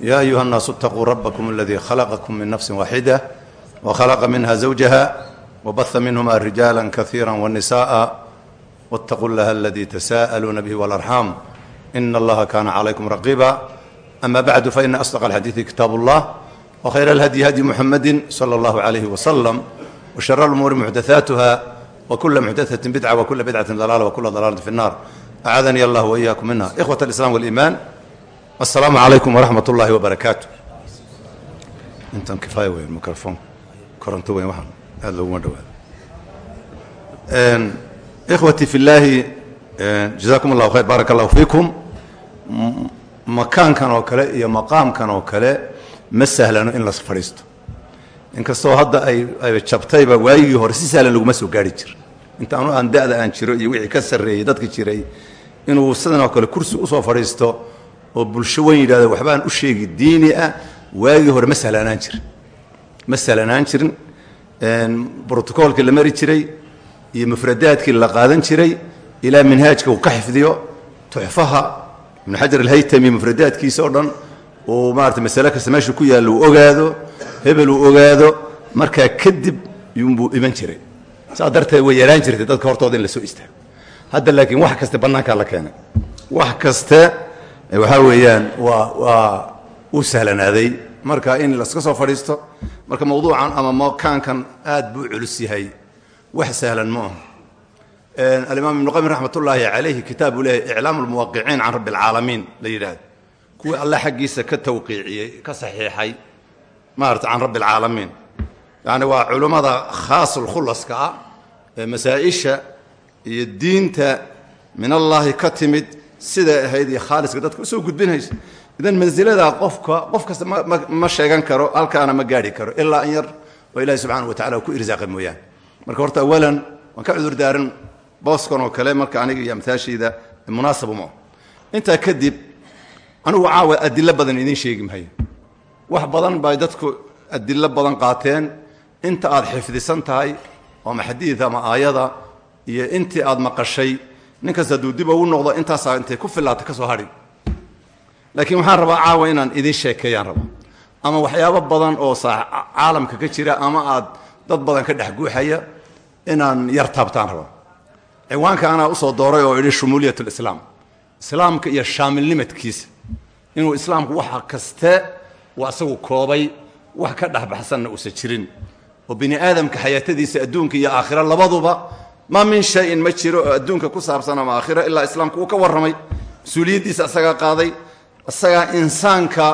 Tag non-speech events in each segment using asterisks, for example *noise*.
يا أيها الناس اتقوا ربكم الذي خلقكم من نفس واحدة وخلق منها زوجها وبث منهما رجالا كثيرا والنساء واتقوا الله الذي تساءلون به والأرحام إن الله كان عليكم رقيبا أما بعد فإن أصدق الحديث كتاب الله وخير الهدي هدي محمد صلى الله عليه وسلم وشر الأمور محدثاتها وكل محدثة بدعة وكل بدعة ضلالة وكل ضلالة في النار أعاذني الله وإياكم منها إخوة الإسلام والإيمان asalaamu calaykum waraxmat ullaahi wabarakaatu intan kifaaya weyn microfoon koronto weyn waxaan aad looguma dhawaado ikhwatii fi illaahi allahu khayr baaraka allahu fiikum makaankan oo kale iyo maqaamkan oo kale ma sahlano in la fadhiisto. Inkastoo hadda ay jabtayba waayigii hore si sahlan laguma soo gaari jir. Intaanu aan da'da aan jiro iyo wixii ka sarreeyey dadki jiray inuu sidan oo kale kursi u soo fadhiisto oo bulsho weyn yidhahdo waxbaan u sheegi diini ah waagii hore ma sahlanaan jirin. Ma sahlanaan jirin brotocoolkii la mari jiray iyo mufradaadkii la qaadan jiray ilaa minhaajka uu ka xifdiyo tuxfaha ibnu xajar alhaytami mufradaadkiisa oo dhan uu maarata masale kasta meesha ku yaalla uu ogaado hebel uu ogaado markaa kadib yunbuu iman jiray. Saas darteed way yaraan jirtay dadka hortooda in la soo istaago. Hadda laakiin wax kaste bannaankaa la keenay. Wax kaste waxaa weeyaan waa u sahlanaaday marka in laska soo fadhiisto marka mawduucan ama makaankan aad buu culus yahay. Wax sahlan ma aha. Alimaam ibnu qayim raxmat ullaahi calayhi kitaab uu leeyahy iclaamu lmuwaqiciin can rabbi alcaalamiin la yidhaahdo. Kuwii alle xaggiisa ka tawqiiciyey ka saxiixay maarata can rabbi alcaalamiin yacni waa culummada khaasulkhulaska ah ee masaa-isha iyo diinta min allaahi ka timid siday ahayd iyo khaaliska dadka u soo gudbinaysa. Idan mansilada qofka qof kasta ma sheegan karo halkaana ma gaari karo ilaa in yar oo ilahi subxaana wa tacala ku irsaaqa mooyaane. Marka horta awalan waan ka cudur daaran booskan oo kale marka aniga iyo amtaashayda munaasab uma intaa kadib anigu caawa adilo badan idiin sheegi mahayo wax badan bay dadku adilo badan qaateen. Inta aad xifdisan tahay ama xadiid ama aayada iyo intii aad maqashay ninkas hadduu dib ugu noqdo intaasaa intay ku filaata ka soo hadhin. Laakiin waxaan rabaa caawa inaan idiin sheekeeyaan rabaa ama waxyaabo badan oo caalamka ka jira ama aad dad badan ka dhex guuxaya inaan yar taabtaan rabaa ciwaanka anaa u soo dooray oo idhi shumuuliyat lislaam islaamka iyo shaamilnimadkiisa. Inuu islaamku waxa kaste waa isagu koobay wax ka dhexbaxsanna uusan jirin. Oo bini aadamka xayaatadiisa adduunka iyo aakhira labaduba ma min shayin ma jiro adduunka ku saabsan ama aakhira ilaa islaamku uu ka warramay. Mas'uuliyaddiisa isagaa qaaday isagaa insaanka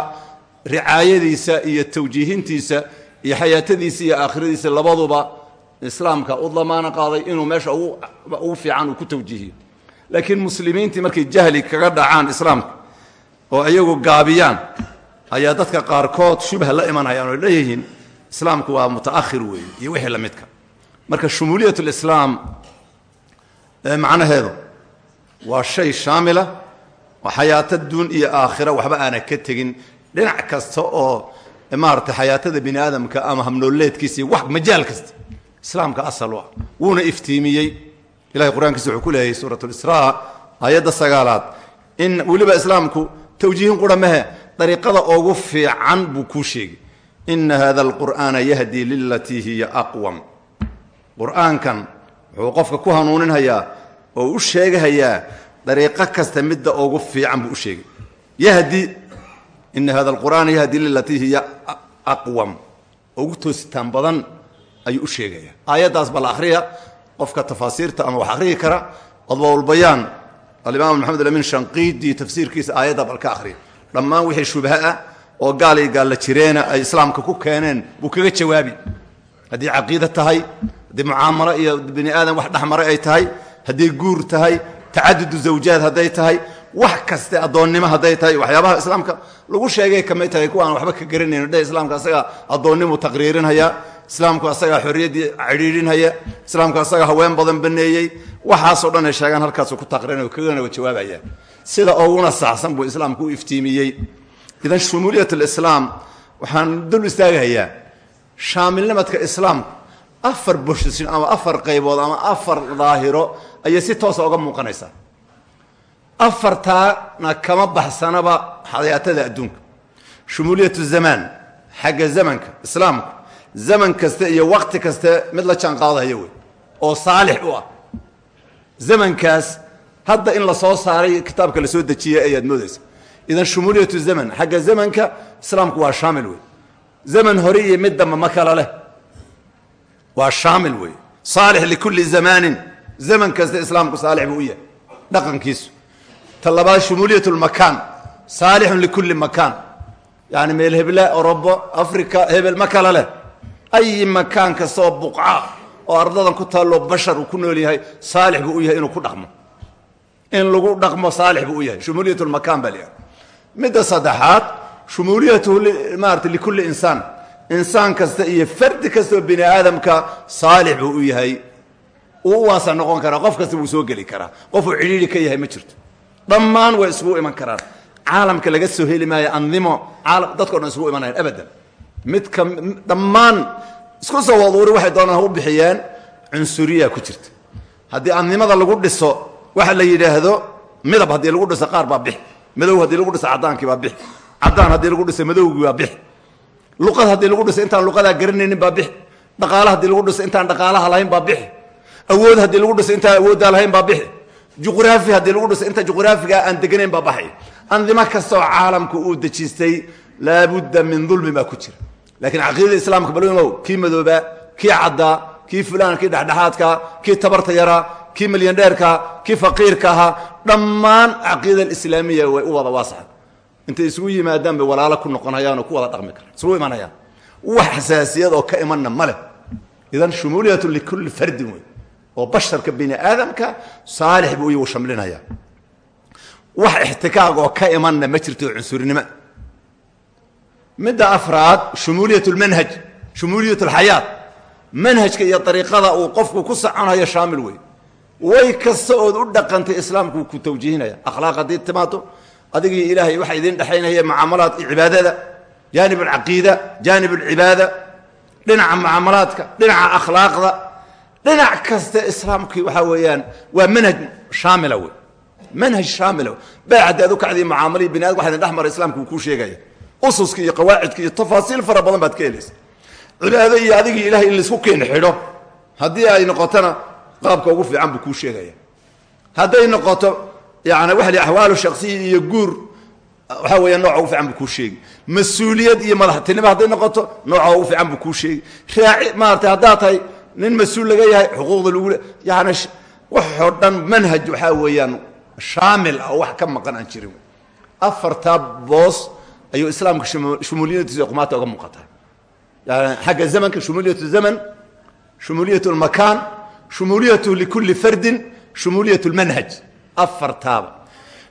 ricaayadiisa iyo tawjiihintiisa iyo xayaatadiisa iyo aakhiradiisa labaduba islaamka u damaana qaaday inuu meesha ugu fiican uu ku tawjiihiyo. Laakiin muslimiintii markay jahli kaga dhacaan islaamka oo iyagu gaabiyaan ayaa dadka qaarkood shubha la imanayaan oo leeyihiin islaamku waa mutaakhir weeye iyo wixii la midka. Marka shumuuliyat lislaam macnaheedu waa shay shaamila oo xayaato duun iyo aakhira waxba aana ka tegin. Dhinac kasta oo maarata xayaatada bini aadamka ama hamnooleedkiisa iyo wax majaal kasta islaamka asal u ah wuuna iftiimiyey. Ilahay qur'aankiisa wuxuu ku leeyahay suurat lisraa aayadda sagaalaad. In weliba islaamku tawjiihin qura mahe dariiqada ugu fiican buu kuu sheegay. Ina hada alqur'aana yahdi lilatii hiya aqwam. Qur'aankan wuxuu qofka ku hanuuninhayaa oo u sheegahayaa dariiqo kasta midda ugu fiican buu u sheegay. Yahdi ina hada alqur'aana yahdi lilatii hiya aqwam. Ugu toositaan badan ayuu u sheegaya aayaddaas bal akhriya qofka tafaasiirta ama wax akhriyi kara adwaalbayaan alimaam maxamed alamin shanqiidi tafsiirkiisa aayadda bal ka akhriya. Dhammaan wixii shubha ah oo gaal iyo gaalla jireena ay islaamka ku keeneen buu kaga jawaabi. Haddii caqiida tahay haddii mucaamalo iyo bini aadam wax dhexmaray ay tahay hadday guur tahay tacadudu zawjaad hadday tahay wax kaste addoonnimo hadday tahay waxyaabaha islaamka lagu sheegay ka mid tahay kuwa aan waxba ka garanayno. Dhe islaamka asagaa addoonnimu taqriirinhaya islaamku asagaa xorriyaddii cidhiidhinhaya islaamku asagaa haween badan baneeyey waxaasoo dhan ay sheegaan halkaasu ku taqriinay kagana jawaabaya. Sida uguna saxsan buu islaamku u iftiimiyey. Idan shumuuliyat lislaam waxaan dul istaagahayaa shaamilnimadka islaamku afar boshin ama afar qaybood ama afar daahiro ayay si toosa uga muuqanaysaa. Afartaana kama baxsanaba xayaatada adduunka. Shumuuliyat zamaan xagga zamanka islaamku zaman kaste iyo waqti kaste mid la jaan qaadahaya wey oo saalix u ah. Zamankaas hadda in la soo saaray kitaabka la soo dejiyey ayaad moodaysa. Idan shumuuliyatu zaman xagga zamanka islaamku waa shaamil wey. Zaman hore iyo mid damba ma kala leh waa shaamil wey saalix likulli zamaanin. Zaman kasta islaamku saalix buu u yahay. Dhaqankiisu. Ta labaad shumuuliyat lmakaan saalixun likulli makaan. Yani meel hebla orobo africa hebel ma kala leh. Ayi makaan kasta oo buqca oo ardadan ku taalloo bashar uu ku nool yahay saalix buu u yahay inuu ku dhaqmo. In lagu dhaqmo saalix buu u yahay. Shumuuliyat lmakaan baa layahay midda saddexaad shumuuliyatuhu maarata likulli insaan insaan kasta iyo fardi kasta oo bini aadamka saalix buu u yahay uu u waasa noqon karaa qof kasta wuu soo geli karaa qofuu cidhiidhi ka yahay ma jirto. Dhammaan way isugu iman karaan. Caalamka laga soo heli maayo andimo caalam dadko dhan isugu imanayan abadan. Midka dhammaan isku soo waduuri waxay doonaan u bixiyeen cunsuriya ku jirta. Haddii andnimada lagu dhiso waxa la yidhaahdo midab haddii lagu dhiso qaar baa bix madow haddii lagu dhiso caddaankii baa bix caddaan haddii lagu dhiso luqad haddii lagu dhiso intaan luqadaa garanaynin baa bix dhaqaale haddii lagu dhiso intaan dhaqaalaha lahayn baa bix awood haddii lagu dhiso intaan awooddaa lahayn baa bix juqraafi haddii lagu dhiso inta juqraafiga aan deganayn baa baxay. Andimo kasta oo caalamka uu dejistay laabudda min dulmi baa ku jira. Laakiin caqiidada islaamka balmow kii madoobaa kii caddaa kii fulaan kii dhexdhexaadka kii tabarta yaraa kii milyandheerka kii faqiirka ahaa dhammaan caqiida alislaamiya way u wada waasaxa intay isugu yimaadaan bay walaalo ku noqonayaan oo ku wada dhaqmi karaan. Isugu imanayaan. Wax xasaasiyad oo ka imanna ma leh. Idan shumuuliyatu likulli fardin wey oo basharka bini aadamka saalix buu iyagu shamlinaya. Wax ixtikaag oo ka imanna ma jirto cunsurinimo. Midda afraad shumuuliyat lmanhaj shumuuliyat alxayaat manhajka iyo dariiqada uu qofku ku soconayo shaamil wey way kasta ood u dhaqantay islaamku ku tawjiihinaya. Akhlaaq haddii timaado adigii ilaahay waxa idin dhexaynaya mucaamalaadka cibaadada jaanib alcaqiida jaanib alcibaada dhinaca mucaamalaadka dhinaca akhlaaqda dhinac kasta islaamkii waxaa weeyaan waa manhaj shaamila wey manhaj shaamila wey baa haddaad u kacdii mucaamalii bini adam waxa idin dhex mara islamka uu kuu sheegaya. Ususka iyo qawaacidka iyo tafaasiil fara badan baad ka helaysa cibaado iyo adigii ilahay in la isku keen xidho haddii ay noqotona qaabka ugu fiican buu kuu sheegaya. Hadday noqoto yani waxa la axwaalu shaksiya iyo guur. Waxaa weeya nooca ugu fiican buu kuu sheegi mas'uuliyad iyo madaxtinimo hadday noqoto nooca ugu fiican buu kuu sheegi raaci maarata haddaad tahay nin mas'uul laga yahay xuquuqda lagu yani waxoo dhan manhaj waxaa weeyaan shaamil ah oo wax ka maqan aan jirin afartaa boos ayuu islaamka shumuuliyadiisa qumaata uga muuqataa yani xagga zamanka shumuuliyat zaman shumuuliyat lmakaan shumuuliyatu likulli fardin shumuuliyat lmanhaj afartaaba.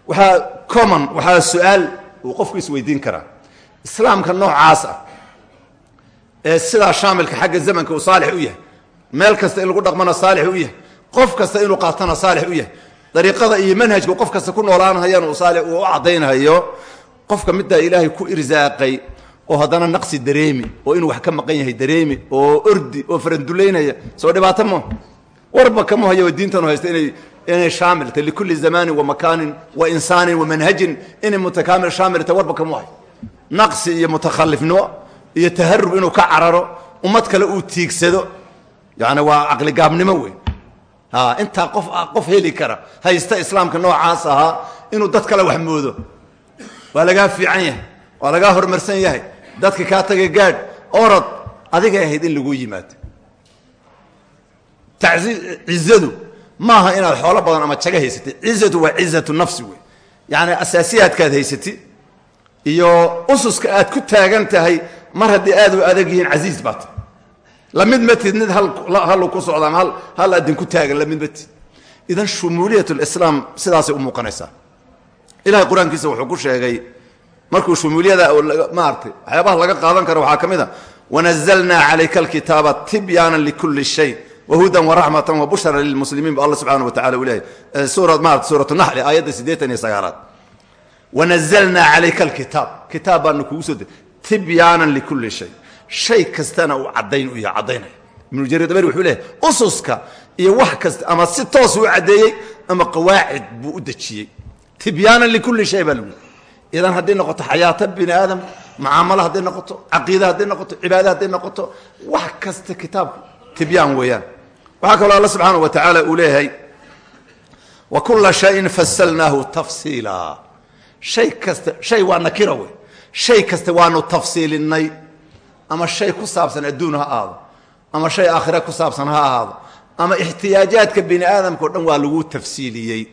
Waxaa common waxaa su'aal uu qofku isweydiin karaa. Islaamka noocaas ah ee sidaa shaamilka xagga zamanka uu saalix u yahay meel kasta in lagu dhaqmana saalix u yahay qof kasta inuu qaatana saalix u yahay dariiqada iyo manhajka qof kasta ku noolaanhayana uu saalix uu u caddaynhayo qofka middaa ilaahay ku irsaaqay oo haddana naqsi dareemi oo inuu wax ka maqan yahay dareemi oo ordi oo farandulaynaya soo dhibaato mo warba kama hayo diintanu haysta inay inay shaamilta likulli zamanin wa makaanin wa insaanin wa manhajin inay mutakaamil shaamilta warba kama hayo naqsi iyo mutakhalifnimo iyo taharub inuu ka cararo ummad kale uu tiigsado yani waa caqligaabnimo wey intaa qof qof heli kara haysta islaamka noocaas ahaa inuu dad kale wax moodo waa lagaa fiican yahay waa lagaa horumarsan yahay dadka kaa taga gaadh orod adigay ahayd in lagu maaha inaad xoolo badan ama jaga haysatid. Cizatu waa cizatu nafsi wey yani asaasiyaadkaad haysatid iyo ususka aad ku taagan tahay mar haddii aad u adag yihiin casiiz baata la mid matid mid hal ku socda ama hal adin ku taagan la mid matid idan shumuuliyat lislaam sidaasay u muuqanaysaa. Ilahay qur'aankiisa wuxuu ku sheegay markuu shumuuliyada maaratay waxyaabaha laga qaadan karo waxaa ka mid a wanazalnaa calayka alkitaaba tibyaanan likulli shay wahudan waraxmatan wabushra lilmuslimiin bu alla subxana wa tacala uu leeyahy suura maarata suuratu naxli aayadda siddeetan iyo sagaalaad wanazalnaa calayka alkitaab kitaab baanu kugu soo de tibyaanan likulli shay shay kastana uu caddayn u yahay caddaynaya ibnu jarir dabari wuxuu leeyahy ususka iyo wax kasta ama si toos uu caddeeyey ama qawaacid buu u dejiyey tibyaanan likulli shay baa lagu idan hadday noqoto xayaato bini aadam mucaamalo hadday noqoto caqiida hadday noqoto cibaada hadday noqoto wax kasta kitaabku tibyaan weeyaan waxaa kaloo alla subxaana wa tacaala uu leeyahay wa kula shayin fasalnaahu tafsiila. Shay kasta shay waa nakira wey. Shay kasta waanu tafsiilinay ama shay ku saabsan adduun ha ahaado ama shay aakhira ku saabsan ha ahaado ama ixtiyaajaadka bini aadamka o dhan waa lagu tafsiiliyey.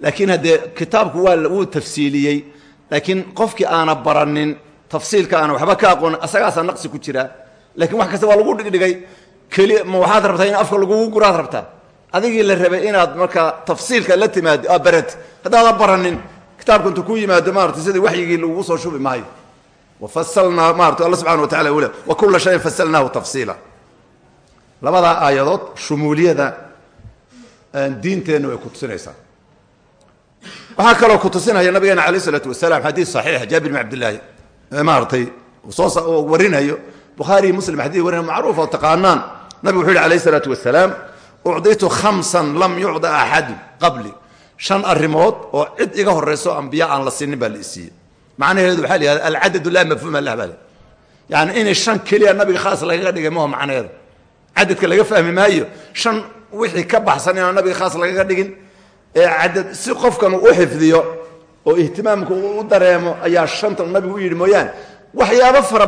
Laakiin haddee kitaabku waa wuu tafsiiliyey laakiin qofkii aana baranin tafsiilka aana waxba ka aqoonin asagaasaa naqsi ku jiraa lakiin wax kasta waa lagu dhigdhigay ma waxaad rabtaa in afka lagugu guraad rabtaa? Adigii la rabay inaad markaa tafsiilka la timaado aa barati haddaadan baranin kitaabka intu ku yimaado maarata sidii waxyigii lagugu soo shubi maayo. Wafasalnaa maarata alla subxana wa tacala ule wa kula shayin fasalnaahu tafsiila. Labadaa aayadood shumuuliyada diinteenna way ku tusinaysaa waxaa kaloo ku tusinaya nabigeena alayh isalaatu wasalaam xadiis saxiixa jaabir bin cabdillaahi. Maaratay soo warinayo. Bukhaari muslim xadii warinayo macruuf oo taqaanaan nabigu wuxuu yihi alayh isalaatu wasalaam ucditu khamsan lam yucda axadu qabli. Shan arrimood oo cid iga horayso ambiya aan la sinin baa la isiiyey macnaheedu waxaa la yihahda alcadadu laa mafhuuma lah baa le yani inay shan keliya nabiga khaas lagaga dhigay maho macnaheedu. Cadadka laga fahmi maayo shan wixii ka baxsan inaan nabiga khaas lagaga dhigin ee cadad si qofkan u xifdiyo oo ihtimaamka u dareemo ayaa shantan nabigu u yidhi mooyaane waxyaabo fara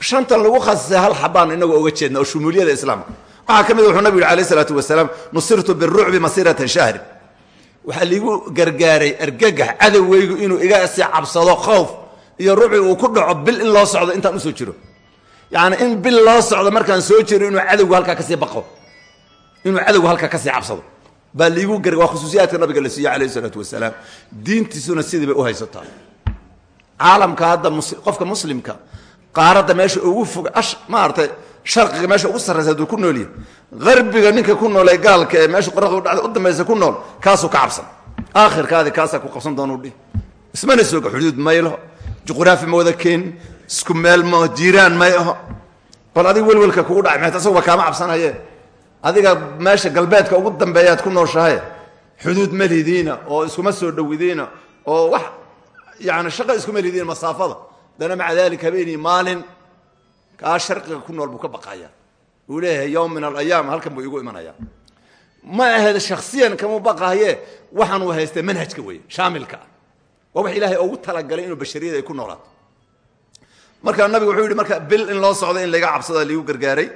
shantan lagu khasisay hal xabaan inagoo oga jeedna oo shumuuliyada islaamka waxaa ka mid wuxuu nabigu yihi alayh isalaatu wasalaam nusirtu birucbi masirata shahri waxaa liigu gargaaray argagax cadoweygu inuu iga si cabsado khowf iyo rucbi uu ku dhaco bil in loo socdo intaan u soo jiro. Yani in bil loo socdo markaan soo jiro inuu cadowgu halkaa ka sii bao inuu cadowgu halkaa ka sii cabsado. Baa liigu gar waa khusuusiyaadka nabiga la siiye alayh isalaatu wasalaam. Diintiisuna sidii bay u haysataa. Caalamka hadda qofka muslimka qaaradda meesha ugu fog maaratay sharqiga meesha ugu sarraysa hadduu ku noolyahy harbiga ninka ku nool ee gaalka ee meesha qoraxdu dhacda u dambaysa ku nool kaasuu ka cabsan. Aakhirkaadi kaasaa ku qabsan doonuu dhihi. Ismana sooga xuduud maylaho juqraafi ma wada keenin isku meel maho jiiraan may aho bal adiga welwelka kugu dhacay maxayt asaguba kaama cabsanaye adiga meesha galbeedka ugu dambeeyaad ku nooshahay xuduud ma lidiina oo iskuma soo dhowidiina oo wax yani shaqo iskuma lidiina masaafada dana maca dalik habeenii maalin kaa sharqiga ku nool buu ka baqaya uu leeyahay yowm min alayaam halkan buu igu imanaya. Ma ahayd shaksiyan kamuu baqahaye waxaan uu haystay manhajka weeye shaamilka. Ah waa wax ilaahay ugu talagalay inuu bashariyada ay ku noolaato. Markaa nabigu wuxuu yidhi marka bil in loo socdo in laga cabsada liigu gargaaray.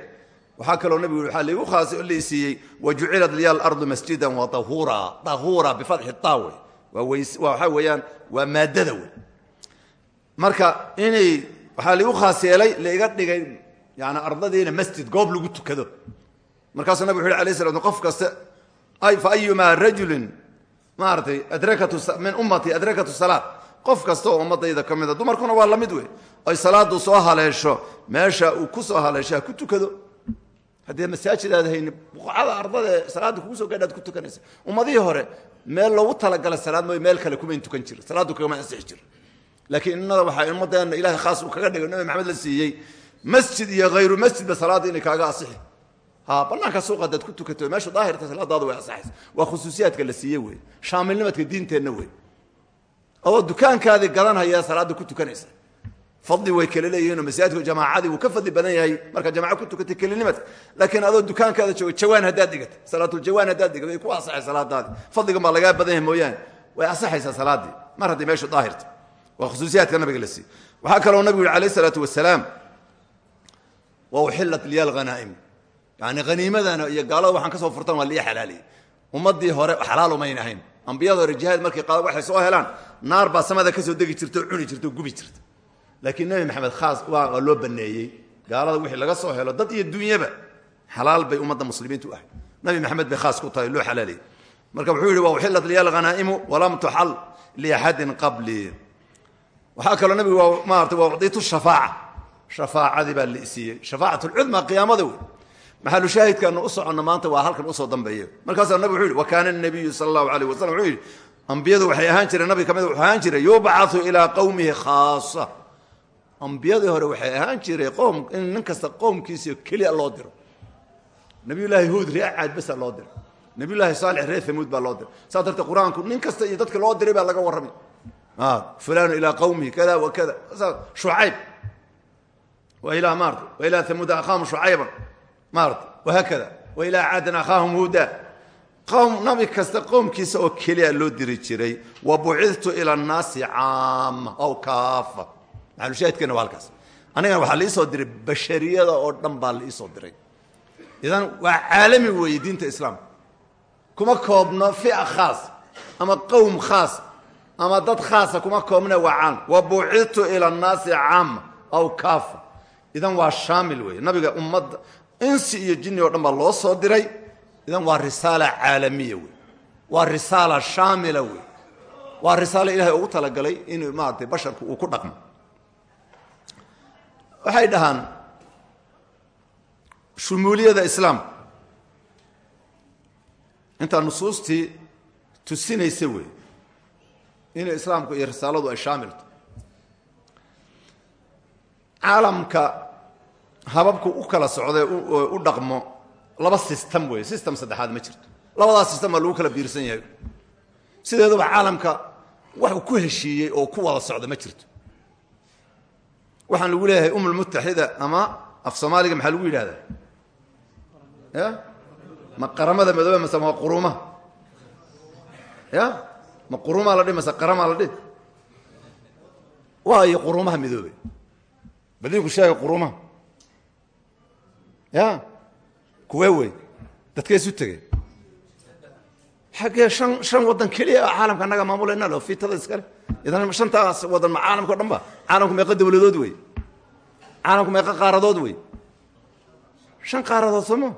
Waxaa kaloo nabigu yii waxaa liigu khaas liisiiyey wa jucilat liya alardu masjidan wa dahuura dahuura bifatxi taawe. Waa waxaa weeyaan waa maaddada wey marka inay waxaa liigu khaas yeelay laiga dhigay yani ardadiina masjid goob lagu tukado. Markaasuu nabig wuxu alay sla qof kaste fa ayumaa rajulin maaratay min ummatii adrakatu salaat. Qof kasta oo ummadayda ka mida dumarkuna waa la mid wey ay salaadu soo haleesho meesha uu ku soo haleesho ha ku tukado. Haddii masaajid aad hayni buqacada ardada ee salaadda kugu soo gaadhaad ku tukanaysa. Ummadihii hore meel loogu talagalay salaad meel kale kumayn tukan jira salaaddu kagama ansixi jira laakiin innada waxaa ummadeenna ilahay khaas uu kaga dhigay nabi maxamed la siiyey masjid iyo hayru masjidba salaadda inay kaaga asixi. Ha banaanka suuqa hadaad ku tukato meeshu daahirta salaadaadu way asaxaysa waa khusuusiyaadka la siiye wey shaamilnimadka diinteenna wey. Adoo dukaankaadii gadanhaya salaadda ku tukanaysa. Fadli way kala leeyihiinoo masaajidku jamaacadii wuu ka fadli badan yahay markaad jamaca ku tukatay kelinimadka laakiin adoo dukaankaada jooga jawaan haddaad dhigatay salaatuljawaan haddaad dhigatay way ku asaxay salaadaadi fadligan baa lagaa badan yahay mooyaane waa khusuusiyaadka nabiga la siiye waxaa kaloo nabigu yihi alayh isalaatu wasalaam wa uxillat liya alghanaa'im yani haniimadana iyo gaalada waxaan ka soo furtan waa lii xalaaliyey ummaddii hore xalaal umayn ahayn. Ambiyada hore jihaad markay qaada waxay soo helaan naar baa samada ka soo degi jirta oo cuni jirta oo gubi jirta. Laakiin nebi maxamed khaas waa loo baneeyey. Gaalada wixii laga soo helo dad iyo dunyaba xalaal bay ummadda muslimiintu u ahay. Nabi maxamed bay khaas ku tahay loo xalaaliyey marka wuxuu yidhi wa uxillat liya alghanaa'imu walam tuxal liaxadin qablii waxaa kaloo nabigu maarata waa ucdiitu shafaaca. Shafaacadii baa lisiiyey shafaacat lcudma qiyaamada wey maxalu shaahidkaanu u soconno maanta waa halkan u soo dambeeya markaasaa nabig wuxuu yidhi wa kaana nabiyu sala allahu alayh wasalam wuxuu yidhi ambiyadu waxay ahaan jireen nabi ka mid wuxuu ahaan jiray yubcathu ilaa qowmihi khaasa. Ambiyadii hore waxay ahaan jiray qoom in nin kasta qoomkiisa keliya loo diro. Nabiyullaahi huud ree caad basa loo diray nabiyullaahi saalix ree hamuud baa loo diray saas darteed qur'aanku nin kasta iyo dadka loo diray baa laga warramay fulanu ilaa qowmihi kada wa kada. Shucayb wa ilaa maarata wa ilaa hamuuda akhaahum shucayban maarata wahaakada wa ilaa caadin akhaahum huuda qowm nabi kasta qoomkiisa oo keliya loo diri jiray wa bucidtu ila annaasi caama aw kaafa. Maxalushaahidkeena waa halkaas. Anigana waxaa liisoo diray bashariyada oo dhan baa liisoo diray. Idan waa caalami weeye diinta islaamka kuma koobno fica khaas ama qowm khaas ama dad khaasa kuma koobne waa caalam wa bucidtu ila annaasi caama aw kaafa. Idan waa shaamil weeye. Nabiga ummadda insi iyo jinni oo dhan baa loo soo diray. Idan waa risaala caalamiya wey waa risaala shaamila wey waa risaalo ilahay ugu talagalay inuu maaratay basharku uu ku dhaqmo. Waxay dhahaan shumuuliyada islaamka intaa nusuustii tusinaysa wey inay islaamku iyo risaaladu ay shaamilto. Caalamka hababku u kala socday u dhaqmo laba system wey system saddexaad ma jirto. Labadaas system lagu kala biirsan yahay. Sideeduba caalamka wax ku heshiiyey oo ku wada socda ma jirto. Waxaan lagu leeyahay umulmutaxida ama af soomaaliga maxaa lagu yidhahdaa ya? Ma qaramada madoobe mase ma qurumaha ya ma qurumaa la dhihi mase qaramaa la dhihi waayo qurumaha midoobe. Badinku sheega qurumaha. Ya kuwee wey? Dadkee isu tegey xaggee shan shan waddan keliya caalamka annaga maamulayna loo fiitada iskale idan shantaas waddan ma caalamka o dhan ba. Caalamku meeqa dawladood wey. Caalamku meeqa qaaradood wey. Shan qaaradood sooma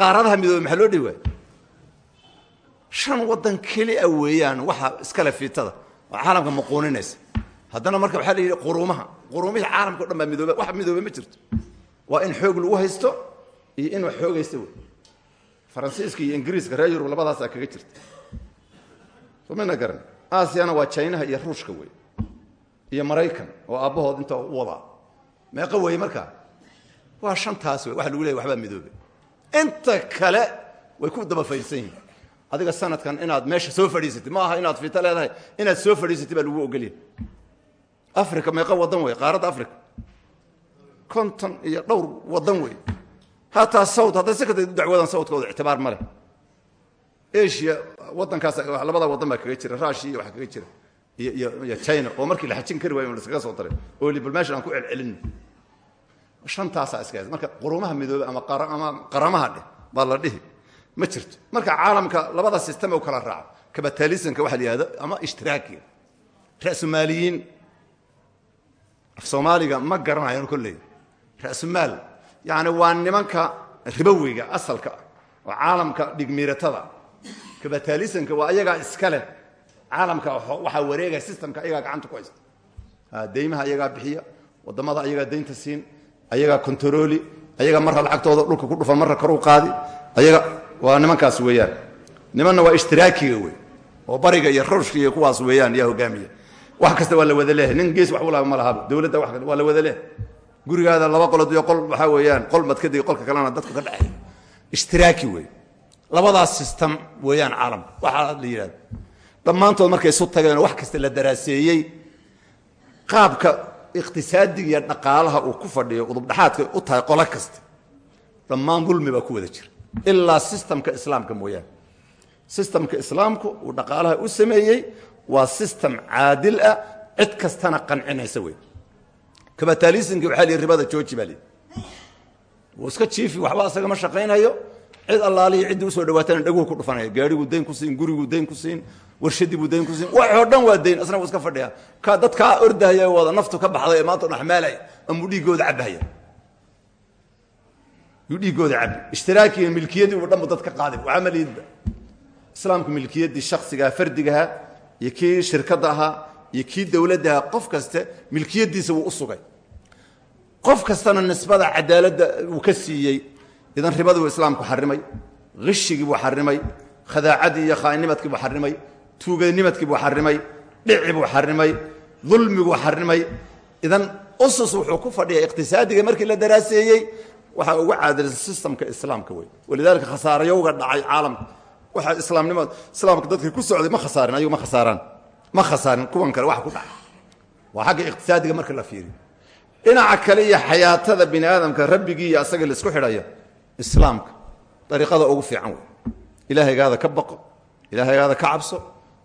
qaaradaha midoobe maxaa loo dhihi waay shan waddan kelia weeyaan waxa iskale fiitada. Oo caalamka maquuninaysa haddana marka waxaa la yidhi quruumaha. Quruumihii caalamka o dhan baa midoobe wax midoobe ma jirto. Waa in xoog lagu haysto iyo in wax xoogaysta wey faransiiska iyo ingiriiska reer yurub labadaasaa kaga jirta. Soo mayna garan. Aasiyana waa jinaha iyo ruushka wey iyo maraykan oo aabbahood inta u wadaa. Meeqa weeye markaa waa shantaas wey waxa lagu leeyay waxbaa midoobe. Inta kale way ku daba faylsan yihiin adiga sanadkan inaad meesha soo fadhiisatid ma aha inaad fito leedahay inaad soo fadhiisatid baa lagu ogolyahay africa meeqa wadan wey qaaradda africa konton iyo dhowr wadan wey hataa sawd hadday si kada u dacwadaan sawdkooda ictibaar ma leh. Asia wadankaas labada wadan baa kaga jira rushia iyo waxaa kaga jira. Iyo china oo markii la xajin kari waayo laskaga soo daray. Oo li bal meeshan aan ku celcelino shantaasaa iska marka qurumaha midoobe ama ama qaramaha dheh baa la dhihi ma jirto. Marka caalamka labada system u kala raaco kabatalisanka waxa la yihahdo ama ishtiraakiga. Ra'sumaaliyiin af soomaaliga ma garanayan kolley. Ra'sumaal yacni waa nimanka ribowiga asalka oo caalamka dhigmiiratada. Kabatalisanka waa ayagaa iska leh. Caalamka waxaa wareegaya systemka ayagaa gacanta ku haysta. Deymaha ayagaa bixiya waddamada ayagaa daynta siin ayagaa kontarooli ayagaa marra lacagtooda dhulka ku dhufan marra karu qaadi ayaga waa nimankaas weeyaan. Nimanna waa ishtiraakiga wey oo bariga iyo ruushka kuwaas weeyaan yaa hogaamiya wax kasta waa la wada leehay nin gees wax ulaaba ma lahaba dowladda wa waa la wada leehay gurigaada laba qolood iyo qol waxaa weeyaan. Qol madkadi qolka kalena dadku ka dhexeeya ishtiraaki wey labadaas system weeyaan caalamka waxaa la yidhahda dhammaantood markay isu tageen wax kasta la daraaseeyey. Qaabka iqtisaadiga iyo dhaqaalaha uu ku fadhiyo udubdhaxaadka u tahay qolo kasta. Dhammaan dulmi baa ku wada jira ilaa sistamka islaamka mooyaane. Sistamka islaamku uu dhaqaalaha u sameeyey waa sistem caadil ah cid kastana qancinaysa wey kabatalisinki waxaa lihi ribada jooji baa lihi wuu iska jiifi waxba asaga ma shaqaynayo. Cid allaalihi ciddii u soo dhawaatana ku dhufanaya gaariguu dayn ku siin guriguu dayn ku siin warshadii buu dayn ku siin. Waxoo dhan waa dayn asna wuu fadhiya ka dadkaa ordahaya wada naftu ka baxday ee maanta dhan xamaalaya amuu dhiigooda cabi ishtiraakiga milkiyadii uu dhanbu dad ka qaaday waxaa maliidba islaamku milkiyaddii shaksigaha fardigaha iyo kii shirkadda ahaa iyo kii qof kaste milkiyaddiisa wuu u qof kastana nisbada cadaaladda uu ka siiyey idan ribadii buu islaamku xarimay hishigii buu xarimay khadaacadii iyo khaa'inimadkii buu xarimay tuuganimadkii buu xarimay dhici buu xarimay dulmiguu xarimay idan usus wuxuu ku fadhiya iqtisaadiga markii la daraaseeyey waxaa uga caadilsan sistamka islaamka wey walidaalika khasaarayowga dhacay caalamka. Waxaa islaamnimada islaamka dadkii ku socday ma khasaarin ayagu ma khasaaraan. Ma khasaarin kuwan kale waxa ku dhacay waa xagga iqtisaadiga marka la fiiriyo. Dhinaca kale iyo xayaatada bini aadamka rabbigii iyo asaga la isku xidhaya islaamka dariiqada ugu fiican wey ilaahaygaada ka baqo ilaahaygaada ka cabso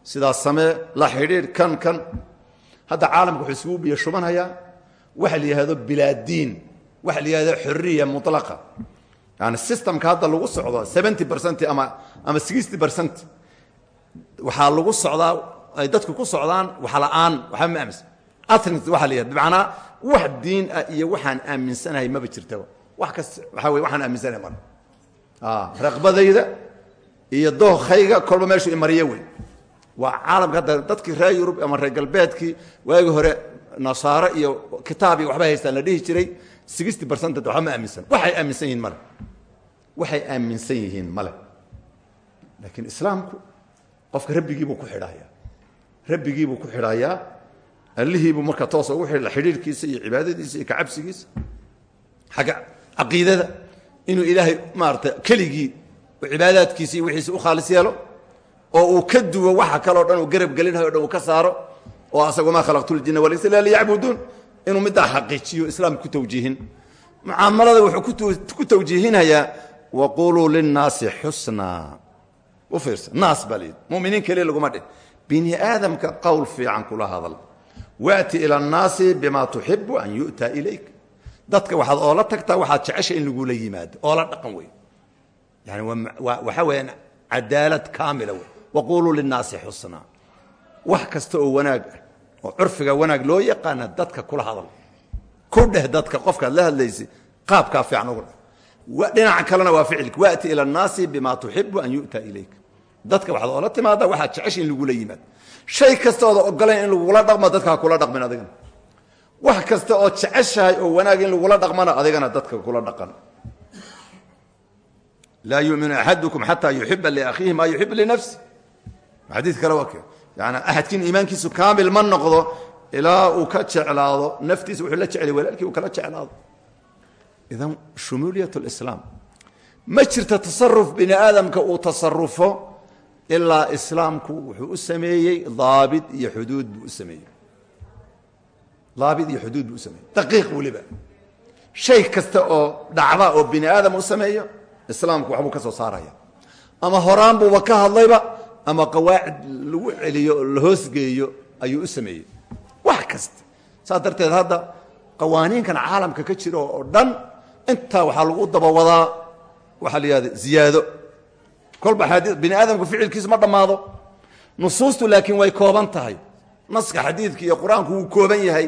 sidaas samee la xidhiidh kan kan. Hadda caalamka wuxuu isugu biyo shubanhayaa waxa la yidhahdo bilaadiin waxa la yidhahdo xoriya mutlaqa. Yani systemka hadda lagu socdo seventy percent ama ama sixty percent waxaa lagu socdaa ay dadku ku socdaan wax la'aan waxba ma aaminsan. Athens waxa la yidhahdo bimacnaa wax diin ah iyo waxaan aaminsanahay maba jirtaba wax kasta waxaa weye waxaan aaminsanahay mar raqbadayda iyo dookhayga kolba meeshuu imariye wey waa caalamka hadda dadkii reer yurub ama reer galbeedkii waagi hore nasaaro iyo kitaab iyo waxba haystaan la dhihi jiray sixty percent waxba ma aaminsan. Waxay aaminsan yihiin male waxay aaminsan yihiin male laakiin islaamku qofka rabbigiibuu ku xidhayaa rabbigiibuu ku xidhayaa allihiibuu marka toosa ugu xidha xidhiirkiisa iyo cibaadadiisa iyo kacabsigiisa. Xagga caqiidada inuu ilaahay maarata keligii cibaadaadkiisa iyo wixiisa u khaalis yeelo oo uu ka duwo waxa kaleo dhan uu garab gelinhayo dhan uu ka saaro oo asagu maa khalaqtu ljina walinsa ila liyacbuduun inuu middaa xaqiijiyo islaamka ku tawjiihin. Mucaamalada wuxuu ku tawjiihinayaa waquluu linnaasi xusnaa u fiirsa naas baa layidhi muminiin keliya laguma dhih bini aadamka qowl fiican kula hadal. Waati ila annaasi bima tuxibu an yu'taa ilayk. Dadka waxaad oola tagtaa waxaad jecesha in lagula yimaado oola dhaqan wey yani waxaa weeyaan cadaalad kaamila wey waquluu linnaasi xusnaa wax kasta oo wanaag ah oo curfiga wanaag loo yaqaana dadka kula hadal. Ku dheh dadka qofkaad la hadlaysa qaabkaa fiican ugu dheh. Dhinaca kalena waa ficilka. Waati ila annaasi bima tuxibu an yu'taa ilayk dadka waxaad oola timaada waxaad jecesha in lagula yimaado. Shay kasta ooda ogolayn in lagula dhaqmo dadka ha kula dhaqmin adigana. Wax kasta ood jeceshahay oo wanaag in lagula dhaqmana adigana dadka kula dhaqan. Laa yuminu axadukum xataa yuxiba liakhiihi maa yuxib linafsi xadiid kale waa ke yani axadkiin iimaankiisu kaamil ma noqdo ilaa uu ka jeclaado naftiisa wuxuu la jeclay walaalkii uu kala jeclaado. Idan shumuuliyat lislaam ma jirto tasaruf bini aadamka uu tasarufo ilaa islaamku wuxuu u sameeyey daabit iyo xuduud buu u sameeyey. Daabit iyo xuduud buu u sameeyey. Daqiiq weliba shay kasta oo dhacda oo bini aadam u sameeyo islaamku waxbuu ka soo saaraya. Ama horaan buuba ka hadlayba ama qawaacid lagu celiyo oo la hoosgeeyo ayuu u sameeyey. Wax kasta. Saas darteed hadda qawaaniinkan caalamka ka jira oo dhan intaa waxaa lagu dabawadaa waxaa la yihahda ziyaado. Kolba xadii bini aadamku ficilkiisu ma dhammaado. Nusuustu laakiin way kooban tahay. Naska xadiidka iyo qur'aanku wuu kooban yahay.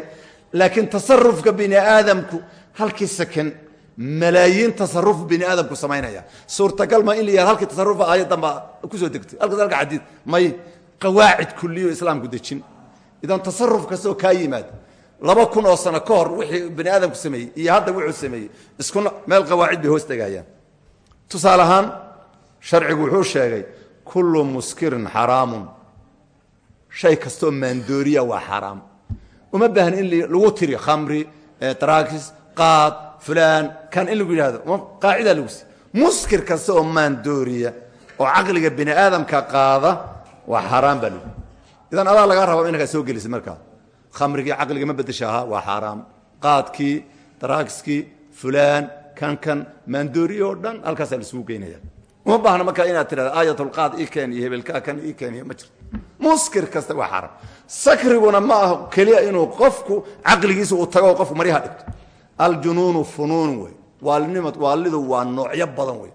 Laakiin tasarufka bini aadamku halkii sakan malaayiin tasaruf bini aadamku samaynaya. Suurtagal ma in la yihahdo halkii tasarufa aayaddan baa ku soo degtay. Halkaas halka xadiid may qawaacid kuliyo islaamku dejin. Idan tasaruf kastoo kaa yimaado laba kun oo sano ka hor wixii bini aadamku sameeyey iyo hadda wuxuu sameeyey iskuna meel qawaacid bay hoos tegayaan tusaale ahaan sharcigu wuxuu sheegay kullu muskirin xaraamun. Shay kastoo maandooriya waa xaaraam uma baahna in lagu tiriyo khamri taraakis qaad fulaan kan in lagu yidhahdo qaacidaa lagu si muskir kasta oo maandooriya oo caqliga bini aadamka qaada waa xaaraan baa lagu idan adaa lagaa raba inkaa soo gelisa markaa. Khamrigii caqliga ma bedesha ahaa waa xaaraam. Qaadkii daraakiskii fulaan kan kan maandooriya oo dhan halkaasaa laisugu geynaya uma baahna markaa inaad tirahda aayatulqaad ii keen iyo hebelkaa kan ii keen iyo ma muskir kasta waa xaaraam. Sakriguna ma aha inuu qofku caqligiisa uu tago oo qofku dhigto aljunuunu funuun wey. Waalinimad waalidu waa noocyo badan wey.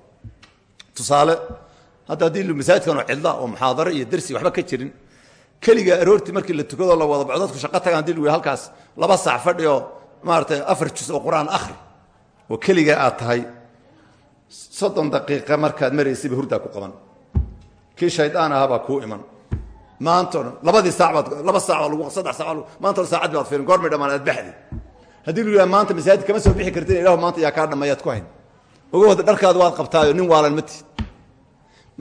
Tusaale hadda haddii masaajidkan oo cidla oo muxaadaro iyo dersi waxba ka jirin keliga aroortii markii la tukadoo la wada baxo dadku shaqo tagaan haddii lagu halkaas laba saac fadhi oo maaratay afar jus oo qur'aan akhri oo keliga aad tahay soddon daqiiqa markaad maraysayba hurdaa ku qaban. Kii shaydaan ahaabaa kuu iman. Maantao dhan labadii saac baad laba saac baa lagu saddex saac baa maanta o saacad baad firin goormay dhamaan aad baxdi haddii lu yidhaha maanta masaajid kama soo bixi kartin ilahu maanta yaa kaa dhammayaad ku hayn. Ogahooda dharkaada waad qabtaayo nin waalan ma tiid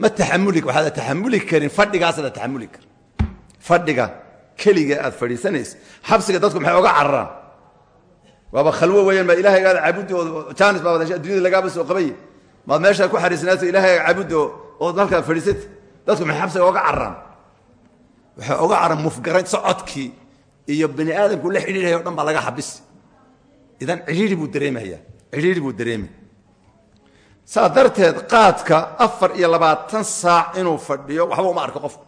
ma taxamuli waxaada taxamuli karin fadhigaasada taxamuli karin. Fadhiga keliga aad fadhiisanaysa. Xabsiga dadku maxay oga cararaan waaba khalwo weeyaan maa ilahaygaada caabudi oo jaanis baa wadasha addunyada lagaaba soo qabay. Maad meeshaa ku xariisanaato ilahayga caabudi oo ood halkaa fadhiisata dadku maxay xabsiga oga cararaan waxay oga cararaan mufgarayn socodkii iyo bani aadamku la xidhiidhaya o dhan baa laga xabis idan cidhiidhi buu dareemayaa cidhiidhi buu dareemay saa darteed qaadka afar iyo labaatan saac inuu fadhiyo waxba uma arko qofku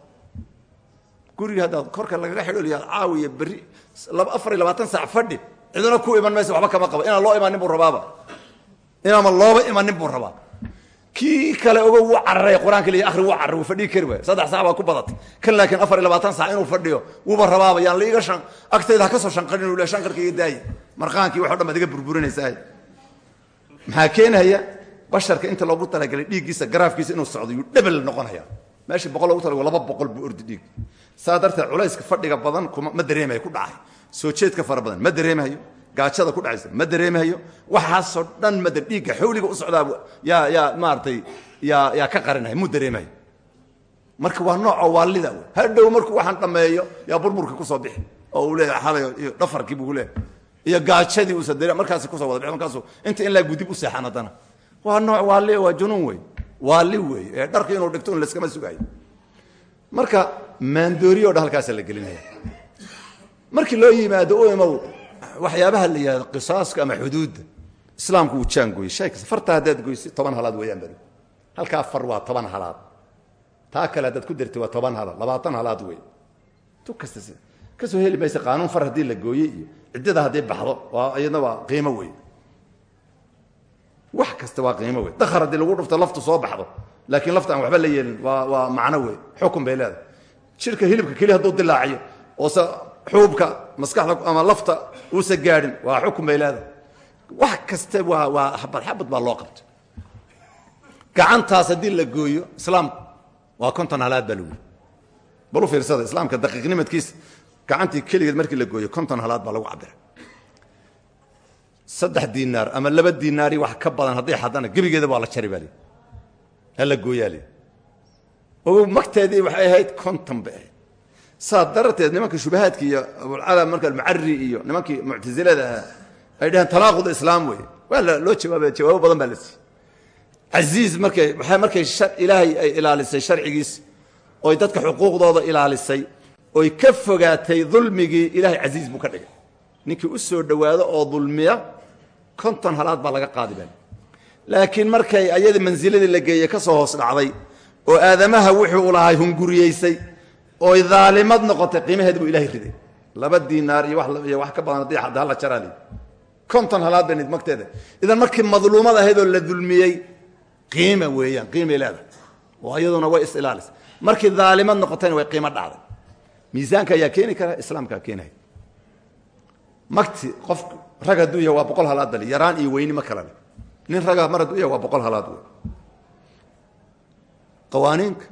guriga haddaad korka lagaga xidholiya caawiya berri afar iyo labaatan saac fadhi ciduna ku iman maysa waxba kama qabo inaan loo imanin buu rabaaba inaama looba imanin buu rabaa kii kale ogo wuu cararay qur'aanka liy akhri wuu cararay wuu fadhii kari waaya saddex saac baa ku badatay. Kan laakiin afar iyo labaatan saac inuu fadhiyo wuuba rabaaba yaan laiga shan agtayda ha ka soo shanqarin uu le shanqarka iga daaye. Marqaankii waxo dhan baad iga burburinaysaa maxaa keenaya? Basharka inta loogu talagalay dhiiggiisa garaafkiisa inuu socdo yuu dhebel noqonaya meeshii boqol logu talago laba boqol buu ordi dhiig. Saa darteed culayska fadhiga badan kuma ma dareemayo ku dhacay. Soo jeedka fara badan ma dareemayo gaajada ku dhacaysa ma dareemayo? Waxaasoo dhan mada dhiigga xawliga u socdaa yaa yaa maaratay yaa yaa ka qarinaya mu dareemayo? Marka waa nooco waalida wey hadhow markuu waxaan dhammeeyo yaa burburka ku soo bixi oo uu leeyahay xalay iyo dhafarkii buu leeyahay iyo gaajadii uusa dare markaasi ku soo wada bixi markaasu inta in laa gudib u seexan haddana. Waa nooc waali waa junuun wey waali wey ee dharka inuu dhigto un layskama sugaayo marka maandooriyo o dhan halkaasa la gelinaya markii loo yimaado u imow waxyaabaha la yihahdo qisaaska ama xuduudda islaamku wuu jaangooyey shay kasta farta haddaad goysi toban halaad weeyaan bari halkaa far waa toban halaad. Taa kale haddaad ku dartay waa toban halaad. Labaatan halaad wey tu kasta ka soo heli maysa qaanuun far haddii la gooyey iyo ciddada haddii baxdo waa iyadna waa qiimo wey wax kasta waa qiimo wey dakar haddii lagu dhufto laftu soo baxdo laakiin lafta aan waxba la yeelin waa waa macno wey xukun bay leedahay. Jirka hilibka keliya hadduu dilaaciyo oose xuubka maskaxda ama lafta uusa gaadhin waa xukun bay leedahay. Wax kasta waa waa xabad xabad baa loo qabta. Gacantaas haddii la gooyo islaamku waa konton halaad baa lagu bal u fiirsada islaamka daqiiqnimadkiisa gacantii keligeed markii la gooyo konton halaad baa lagu cabiray saddex dinaar ama laba dinaari wax ka badan hadday xadana gebigeeda waa la jari baa li hala gooyaa li ogow magteedii waxay ahayd konton bay ahayd saa darteed nimanka shubahaadki iyo abulcala marka almucari iyo nimankii muctasilada ahaa ay dhaheen talaaqud islaam wey waa loo jawaabay jawaabo badan baa la siiyey. Casiiz markay markay ilaahay ay ilaalisay sharcigiisa oy dadka xuquuqdooda ilaalisay oy ka fogaatay dulmigii ilaahay casiiz buu ka dhigay. Ninkii u soo dhowaado oo dulmiya konton halaad baa laga qaadi baa laakiin markay ayada mansiladii la geeyey ka soo hoos dhacday oo aadamaha wuxuu lahay hunguriyeysay oy daalimad noqotay qiimaheed buu ilahay riday. Laba dinaar iyo wax ka badan haddii hadda hala jaraali konton halaad bay magteeda. Idan markii madluumad ahayd oo la dulmiyey qiima weeyaan qiimay leedahay. Oo iyaduna way is ilaalisa markii daalimad noqotayna way qiimo dhacday. Miisaanka ayaa keeni kara islaamkaa keenaya magti qof rag hadduu yahay waa boqol halaad bali yaraan iyo weyni ma kala le nin raga mar hadduu yahay waa boqol halaad qawaaniinka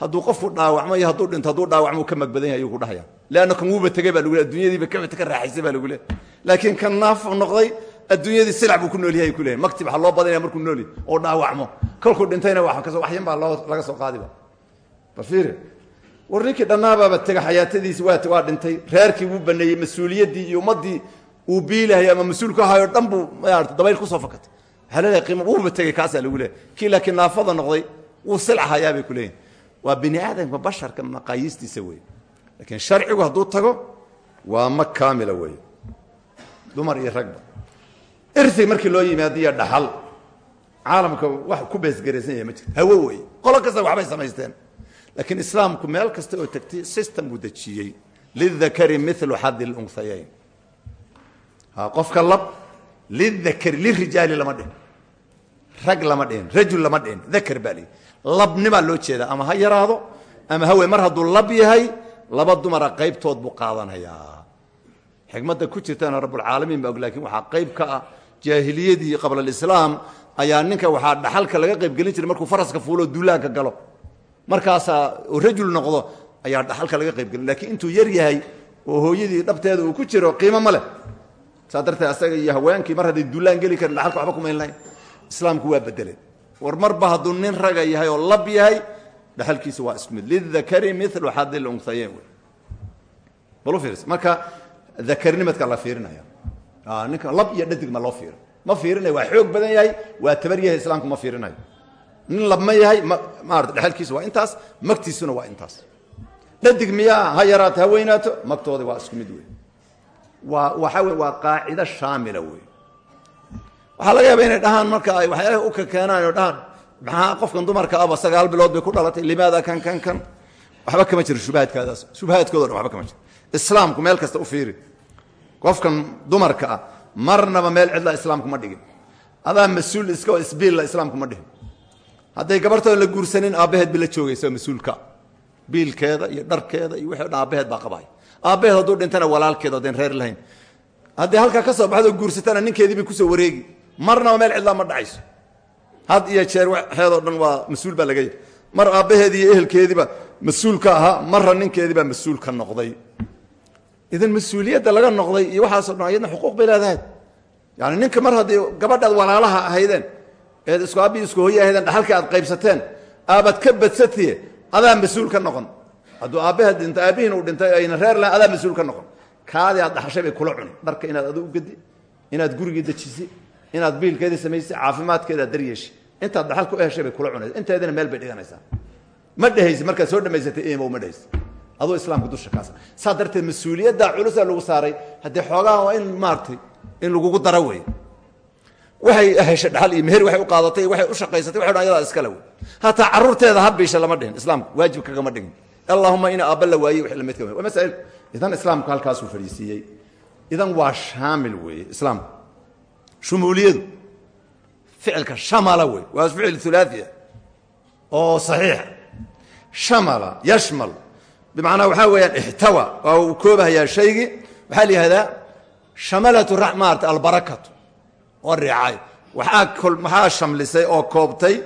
hadduu qofku dhaawacmo iyo hadduu dhinto hadduu dhaawacmo ka magbadan yahay ayuu ku dhahaya leanna kan wuuba tegey baa lagu le addunyadiiba kabata ka raaxaysay baa lagu leey laakiin kan naaf noqday adduunyadii silac buu ku nool yahay ku leeyahy magti waxaa loo badanaya markuu nool yahay oo dhaawacmo. Kolkuu dhintayna waxyan baa laga soo qaadiba bal fiiri? War ninkii dhannaabaaba tega xayaatadiisi waa waa dhintay. Reerkii wuu baneeyey mas'uuliyaddii iyo ummaddii uu biilahay ama mas'uul ka ahayo dhan buu maarata dabayl ku soo fakatay. Waxaa leedahay qiimo wuuba tegey kaasaa lagu leeyahy kii laakiin naafada noqday wuu silcahayaa bay ku leeyihiin waa bini aadamka basharka maqaayiistiisa weeye. Laakiin sharcigu hadduu tago waa ma kaamila weeye. Dumar iyo ragba. Irsi markii loo yimaadiyo dhaxal caalamka wax ku beesgaraysan yahay ma jirto. Hawo weeye. Qolo kasta waxbay samaysteen. Laakiin islaamku meel kasta oo tegtay system buu dejiyey. Lidakari milu xadi lunhayayn qofka lab lidakari lirijaali lama dhihin rag lama dhihin rajul lama dhihin dakar baa lihi labnimaa loo jeedaa. Ama ha yaraado ama hawe mar hadduu lab yahay laba dumara qaybtood buu qaadanayaa. Xikmadda ku jirtana rabbulcaalamiin baa og laakiin waxaa qayb ka ah jaahiliyadii qabla alislaam ayaa ninka waxaa dhaxalka laga qaybgelin jiray markuu faraska fuuloo duulaanka galo. Markaasaa rajul noqdo ayaa dhaxalka laga qaybgelin lakiin intuu yar yahay oo hooyadii dhabteeda uu ku jiro qiimo ma leh. Saa darteed asaga iyo haweenkii mar hadday duulaan geli karin dhaxalka waxba kumayn lahayn. Islaamku waa bedeleen war marba hadduu nin raga yahay oo lab yahay dhaxalkiisa waa isku mid lidakari milu xadil unhayeyn wey. Bal u fiiris marka dakarnimadka la fiirinaya ninka lab iyo dhadig ma loo fiiro. Ma fiirinayo waa xoog badan yahay waa tabar yahay islaamku ma fiirinayo. Nin lab ma yahay ma maarata dhexalkiisu waa intaas magtiisuna waa intaas. Dhadig miyaa ha yaraato ha weynaato magtoodi waa isku mid wey. Waa waxaa wey waa qaacido shaamila wey waxaa laga yaaba inay dhahaan marka ay waxyaalaha u kakeenaan oo dhahaan. Maxaa qofkan dumarka aba sagaal bilood bay ku dhalatay? Limaada kan kan kan? Waxba kama jiro shubahaadkaadaas shubahaadkoodo dhan kama jiro. Islaamku meel kasta u fiiri. Qofkan dumarka ah marnaba meel cidla islaamku ma dhigin. Adaa mas'uul iska isbiilla islaamku ma dhihin. Hadday gabartooda la guursanin aabbaheed ba la joogaysa mas'uulka. Biilkeeda iyo dharkeeda iyo wixii o baa qabahay aabbaheed hadduu dhintana walaalkeed haddeen reer lahayn. Haddii halkaa ka soo baxdo guursatana ninkeedii bay ku soo wareegi marnaba meel cidlaa ma dhacayso. Had iyo jeer waxeedoo dhan waa mas'uul baa laga mar aabbaheedii iyo ehelkeediiba mas'uulka ahaa marra ninkeediibaa mas'uul ka noqday. Idan mas'uuliyadda laga noqday iyo waxaasoo dhan ayadna xuquuq bay leedahay. Ninka mar haddii gabadhaad walaalaha ahaydeen eed isku aabbii isku hooye ahaydeen aad qaybsateen aabaad ka badsatiye adaa mas'uul ka noqon. Hadduu aabbaheed dhintay aabbihiin uu dhintay ayna reer lahayn adaa mas'uul ka noqon. Kaadii aad dhaxashay bay kula cuni. Dharka inaad adu ugedi inaad gurigii dejisi inaad biilkeedii samaysay caafimaadkeeda ad daryeeshi intaad dhaxal ku heshay bay kula cunaysa inteedina meel bay dhiganaysaa ma dhehaysi markaad soo dhamaysatay imo ma dhehaysi aduu islaamka dusha kaasa saa darteed culusa lagu saaray haddii xoogaha in maaratay in lagugu daro wey waxay heshay dhaxal iyo meher waxay u qaadatay waxay u shaqaysatay waxay dhan ayadaa iskale wey hataa carruurteeda ha biisha lama dhihin. Islaamku waajib kagama dhigin. Allahuma ina aabba la waayey wix lamidka waa masaa'il. Idan islaamku halkaasuu fadhiisiiyey idan waa shaamil weeye islaamku shumuuliyadu ficilka shamala wey waa ficil hulaaثia oo صaxiixa shamala yashmal bimacnaa waxaa weeyaan ixtawa waa uu koobahayaa shaygii waxaa la yihahdaa shamalatu maarata albarakatu oo riicay waxaa shamlisay oo koobtay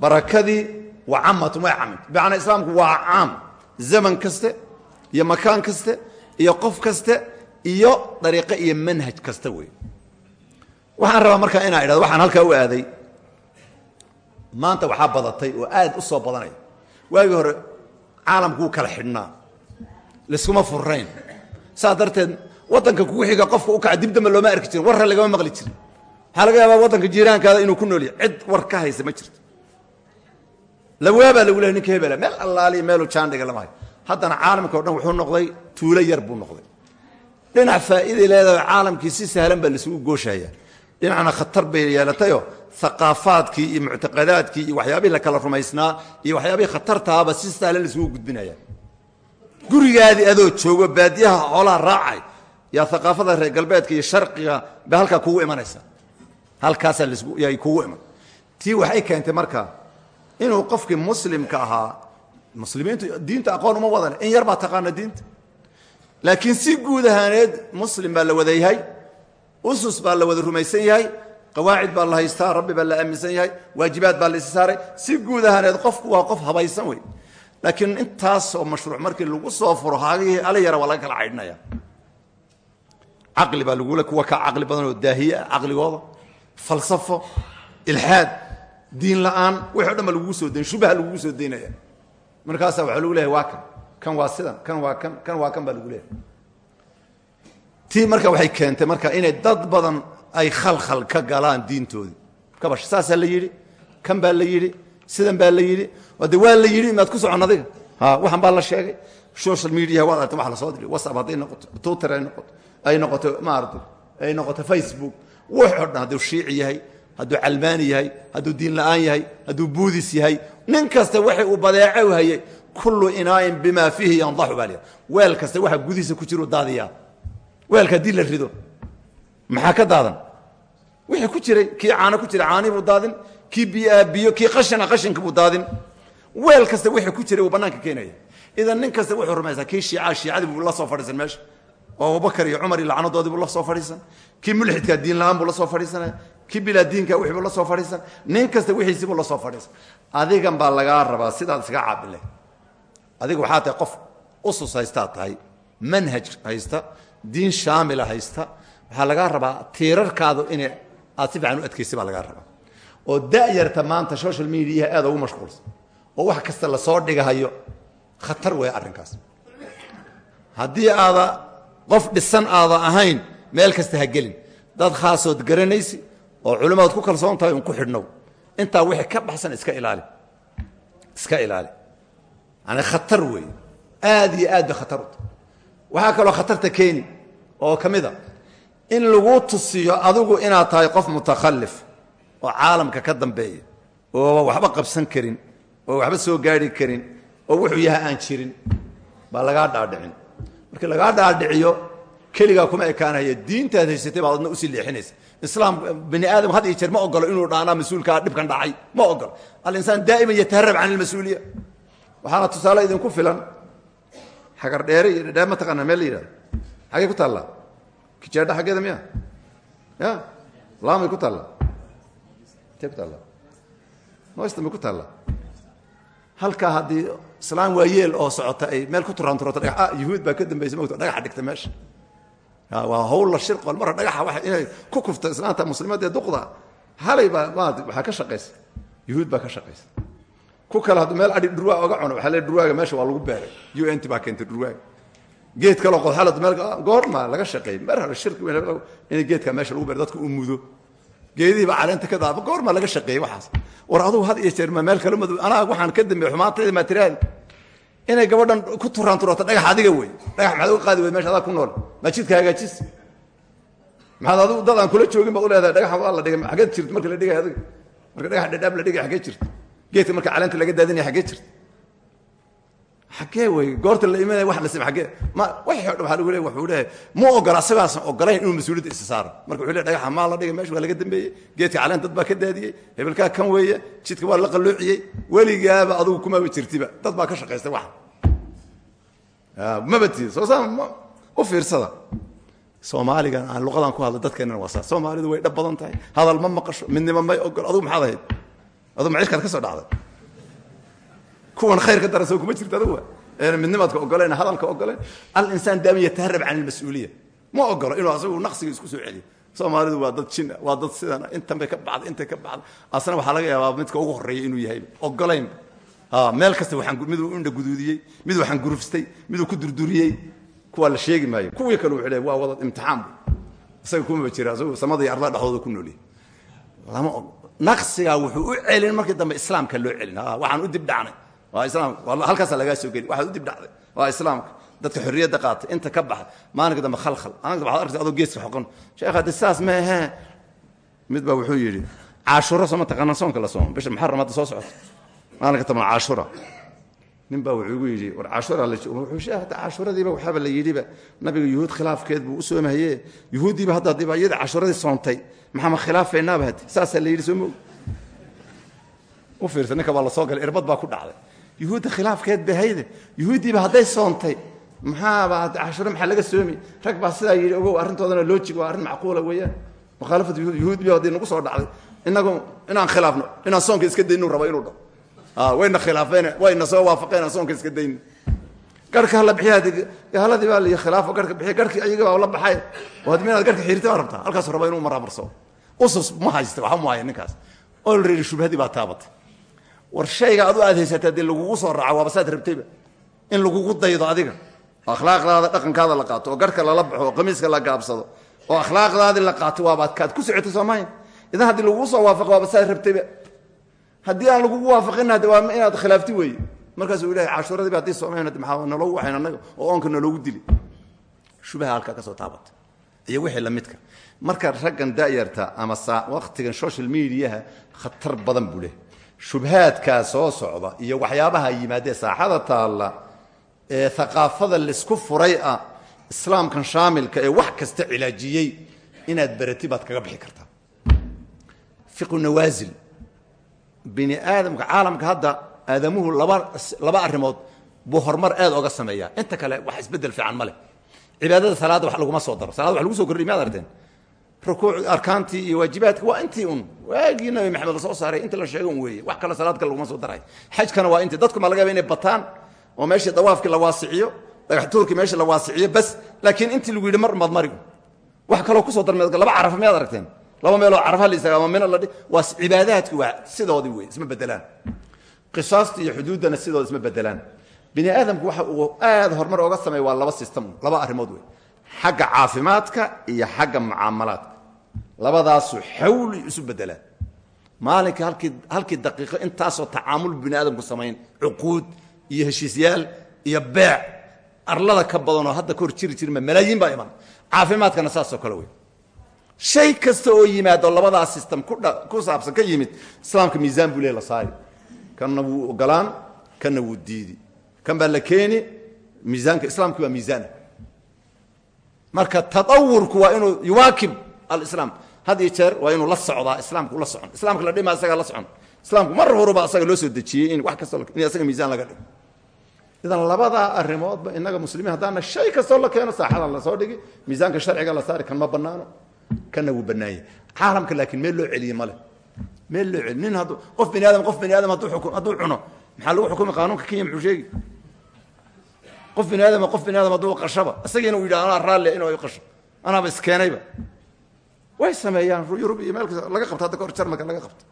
barakadii wa camatun way camid bimacnaa islaamku waa caam zaman kaste iyo makaan kaste iyo qof kaste iyo dariiqo iyo manhaj kasta wey waxaan rabaa markaa inaa idhahdo waxaan halkaa u aaday. Maanta waxaa badatay oo aad u soo badanaya waagii hore caalamku wuu kala xidhnaa. Layskuma furayn saas darteed waddanka kugu xiga qofka u kaca dib dambe looma arki jirin warra lagama maqli jirin. Waxaa laga yaabaa waddanka jiiraankaada inuu ku noolyahy cid war ka haysa ma jirto. Lawaabaa lagu lehay ninka hebela. Meel allaaliya meeluu jaandhiga lama hayo. Haddana caalamka o dhan wuxuu noqday tuulo yar buu noqday. Dhinac faa'iiday leedahay caalamkii si sahlan baa laisugu gooshaya dhinacna khatar bay yeelatayoo aqaafaadkii iyo muctaqadaadkii iyo waxyaabihii la kala rumaysnaa iyo waxyaabihii khatartaaba si sahlan laisugu gudbinaya. Gurigaadii adoo joogo baadiyaha xoolaha raacay yaa aqaafada reer galbeedka iyo sharqiga ba halkaa kugu imanaysa. Halkaasaa lasy kugu iman. Tii waxay keentay marka inuu qofkii muslimka ahaa muslimiintu diinta aqoon uma wadan in yar baa taqaana diinta. Laakiin si guud ahaaneed muslim baa la wada yahay usus baa la wada rumaysan yahay qawaacid baa la haystaa rabbi baa la aaminsan yahay waajibaad baa la isi saaray. Si guud ahaaneed qofku waa qof habaysan wey laakiin intaasoo mashruuc markii lagu soo furo haagihii ala yara waa laga kala caydhinaya. Caqli baa lagule kuwa ka caqli badan oo daahiye ah caqligooda. Falsafo ilxaad diin la'aan wixi o dhan ba lagugu soo dayn shubaha lagugu soo daynaya. Markaasaa waxaa lagu leeyahay waa kan. Kan waa sidan kan waa kan kan waa kan baa lagu leeyahay tii marka waxay keentay marka inay dad badan ay khalkhal ka galaan diintoodii kabash saasaa la yidhi kan baa la yidhi sidan baa la yidhi de waa la yidhi maad ku socon adiga. Waxan baa la sheegay social media waad arta waa la soo diri whatsapp hadday noqoto twitter ay noqoto ay noqoto maarata ay noqoto facebook. Wax o dhan hadduu shiici yahay hadduu calmaani yahay hadduu diin la'aan yahay hadduu buudis yahay nin kasta waxay uu badeeco u hayay kullu inaain bima fiihi yandaxu baa liha weel kasta waxa gudihiisa ku jiru daadiyaa weelka haddii la rido maxaa ka daadan? Wixii ku jiray kii caano ku jira caanii buu daadin kii biyaa biyo kii qashina qashinka buu daadin. Weel kasta wixii ku jiray uu bannaanka keenaya. Idan nin kasta wuxuu rumaysaa kii shiicaa shiicadii buu la soo fadhiisan meesha. Oo abubakar iyo cumar iyo lacnadoodii buu la soo fadhiisan. Kii mulxidkaa diin la'aan buu la soo fadhiisanaya kii bilaa diinka wixiibuu la soo fadhiisan. Nin kasta wixiisibuu la soo fadhiisan. Adigan baa lagaa rabaa sidaad iskaga caabile adiga waxaa tahay qof usus haystaad tahay manhaj haysta diin shaamila haysta waxaa lagaa rabaa tiirarkaadu inay aad si fiican u adkaysa baa lagaa rabaa. oo da'yarta maanta social mediaha aad ugu mashquulsan. oo wax kasta la soo dhigahayo khatar weeye arrinkaas. Haddii aada qof dhisan aada ahayn meel kasta ha gelin. Dad khaasood garanaysi oo culimmaad ku kalsoon tahay un ku xidhnow. Intaa wixii ka baxsan iska ilaali. Iska ilaali. Yani khatar weeye aad iyo aad bay khatar u tahay waxaa kaloo khatarta keeni oo ka mid a in lagu tusiyo adigu inaad tahay qof mutakhallif oo caalamka ka dambeeya oo waxba qabsan karin oo waxba soo gaari karin oo wuxuu yahay aan jirin baa lagaa dhaadhicin. Markii lagaa dhaadhiciyo keligaa kuma ekaanaya diintaad haysatay baad adna u sii leexinaysa. Islaam bani aadam had iyo jeer ma ogolo inuu dhaanaa mas'uulkaa dhibkan dhacay ma ogolo alinsaan daa'iman yataharab can ilmas-uuliya waxaana tusaale idinku filan xagar dheere iyo dhadhaa ma taqaanaa meel la yidhahdo xaggay ku taallaa? Kijaadha xaggeeda miya ya? Laamay ku taallaa? Intee ku taallaa? Noystan bay ku taallaa? Halkaa haddii islaan waa yeel oo socota ay meel ku turaanturata dhagax ah yuhuud baa ka dambaysa mogto dhagaxa dhigta meesha. Waa hawlla shirqol marra dhagaxa waa inay ku kufto islaanta muslimadda ee duqda. Halay baa maat waxaa ka shaqaysa. Yuhuud baa ka shaqaysa ku kale hadduu meel adhi dhurwaa oga cuno. Waxaa le dhurwaaga meesha waa lagu beeray. U n t dhurwaaga geed kaloo qodxalad meel goorma laga shaqeeyey mar hore shirki in geedka meesha lagu beeray dadka uu mudo. Geedihiiba caleenta ka daaba. Goorma laga shaqeeyey waxaas. War had iyo jeer ma meel kale madow anaa waxaan ka dambeey xumaantayda maatiraad inay gabadhan ku turaan turato dhagax adiga wey dhagax maxaad uga qaadi weyd meesha ku nool. Maajidka hagaajis. Maxaad adigu kula joogin baad u waa la dhigay. Xageed jirto? Marka la dhigay adiga. Marka dhagax dhadhaab la dhigay xaggee jirto geedka marka caleenta laga daadinaya xaggee jirto xaggee wey goorta la imanaya wax la sim xaggee ma wixii o dhan waxaa lagu leeyahay wuxuu leeyahay ma ogola asagaasan ogolayn inuu mas'uuliyadda isa saaro. Marka wuxuu leeyahay dhagaxa maa la dhigay meesha waa laga dambeeyey geedka caleen dad baa ka daadiyey hebelkaa kan weeye jidka waa la qalloociyey weligaaba adugu kumaba jirtiba dad baa ka shaqaystay waxa maba tiid soo saa u fiirsada. Soomaaligan aan luqadan ku hadla dadkeenana waa saa soomaalidu way dhab badan tahay hadal ma maqasho midnimo may ogol adugu maxaad ahayd adugu macilkaad ka soo dhacday. Kuwan khayr ka daran soo kuma jirta adugu. Midnimaadka ogoleen hadalka ogoleen alinsaan daama yataharab can ilmas-uuliya ma ogolo inuu asagu naqsiga isku soo celiyo soomaalidu waa dad jin waa dad sidan. Intan bay ka baxday intay ka baxday. Asna waxaa laga yaabaa midka ugu horreeya inuu yahay ogolaynba meel kasta waaan miduu indha guduudiyey miduu waxaan gurufstay miduu ku durduriyey. Kuwaa la sheegi maayo. Kuwii kale wuxuu le waa wada imtixaan. Isaga kumaba jira isagu samada iyo arlada dhexdooda ku noolyahay lama og naqsigaa wuxuu u celin markii dambe islaamka loo celin. Waxaan u dib dhacnay. Waa islaam halkaasa lagaa soo geli. Waxaad u dib dhacday. Waa islaamka. Dadka xorriyadda qaatay inta ka baxay. Maalinka dambe khalkhal. Anaga waxaad arkaysa adoo geeska xoqon sheekh saas ma ahee mid wuxuu yidhi caashuro sooma taqaanaa soonka la bisha muxaram hadda soo socoto maalinka taban caashura. Nin wuxuu igu yidhi war caashura wuxuu sheekh hadda caashuradiiba waxaaba la yidhiba nabiga yuhuud khilaafkeed buu u soomahaye yuhuuddiiba hadda hadiiba iyada caashuradii soontay maxaa ma khilaafaynaaba hadi saasaa la yidhi soo moog u fiirsa ninka baa la soo galay irbad baa ku dhacday. Yuhuudda khilaafkeed bay hayde yuhuuddiiba hadday soontay. Maxaaba cashure maxaa laga soomi? Rag baa sidaa yidhi ogow arrintoodana loojig waa arrin macquula weeyaan. Mukhaalafatu yuhuud yuhuud bi haddii nagu soo dhacday. Inagu inaan khilaafno. Inaan soonka iska daynu rabo inuu dho. Wayna khilaafeen wayna soo waafaqeen soonka iska dayno garhka hala bixiya gaaladii baa la khilaafo garhka bixiya garhkii ayaga baa la baxay. Oo haddii inaad garhka xiirta baa halkaasuu raba inuu maraamarso usus ma haysta waxba ma haya ninkaas olready shubhadii baa taabatay. War shayga adu aad haysata dee soo raaco waaba saad rabtayba in lagugu daydo adiga. Oo akhlaaqdaada dhaqankaada la qaato oo garhka lala baxo oo la gaabsado oo akhlaaqdaadii la qaato waabaad kaad ku socotay soomaaya idan haddii lagugu soo waafaqo waaba saad rabtayba haddii aan lagugu waafaqin hade waa inaad khilaafti weeye markaasuu ilahay cashuuradiiba haddii soomayn maxaa naloogu waxayn annaga oo oonka naloogu dili. Shubaha halkaa ka soo taabata iyo wixii lamidka marka raggan da'yarta ama waktigan social mediaha khatar badan buu leh. Shubhaadkaa soo socda iyo waxyaabaha yimaadee saaxada taalla ee aqaafada la isku furay ah islaamkan shaamilka ee wax kasta cilaajiyey inaad barati kaga bixi kartaa fiqu nawaasil. Bini aadamka caalamka hadda aadamuhu laba arrimood buu horumar aad oga sameeyaa. Inta kale wax isbeddel fiican ma leh. Cibaadada salaadda wax laguma soo daro. Salada wax lagu soo kordhiy maad arteen rukuuc arkaantii iyo waajibaadka waa intii un waagii nabi maxamed la soo saaray inta la sheega un weeye. Wax kale salaad kale laguma soo daray. Xajkana waa intii. Dadku ma laga yaba inay bataan oo meeshii dawaafkii la waasiciyo dhagaxtuurkii meeshii la waasiciyo bas laakiin intii lagu yidhi mar maad mari wax kaloo ku soo darmeed laba carafa miyaad aragteen? Laba meeloo carafa la istaaga ama mina la waa cibaadaadki waa sidoodii wey isma bedelaan qisaasta iyo xuduuddana sidooda isma bedelaan bini aadamku waxa uu aad horumar ooga sameeya waa laba system laba arrimood wey xagga caafimaadka iyo xagga mucaamalaadka. Labadaasu xawli isu bedelaan maalinka halkii halkii daqiiqo intaasoo tacaamul bini aadamku samayn cuquud iyo heshiisyaal iyo beec arlada ka badanoo hadda ka hor jiri jirma malaayiin baa iman. Caafimaadkana saasoo kale wey shay kasta oo yimaado labadaa system ku saabsan ka yimid islaamka miisaan buu le la kanna wuu ogolaan kanna wuu diidi. Kan la keeni miisaanka islaamki waa miisaana marka taawurku waa inuu yuwaakib alislaam. Had jeer waa inuu la socdaa islaamku la socon. Islaamka la dhima isagaa la socon. Islaamku mar horuba asaga loo soo dejiyey in wax kasta in asaga miisaan laga dhigo idan labadaa arrimoodba inaga muslimiin haddaana shay kastoo la keeno saaxadan la soo dhigi miisaanka sharciga la saari kan ma banaano kana wuu banaanya caalamka laakiin meel loo celiye male meel loo celiy nin hadduu qof bini aadam qof bini aadam hadduu cuno. Maxaa lagu xukumi qaanuunka kenya muxuu sheegi? Qof bini aadama qof bini aadam hadduu qashaba. Isagiina uu yidhaha anaa raallia inuu qasho. Anaaba iskeenayba. Way sameeyaan yurub iyo meel kasta laga qabto hadda kahor jarmalka laga qabto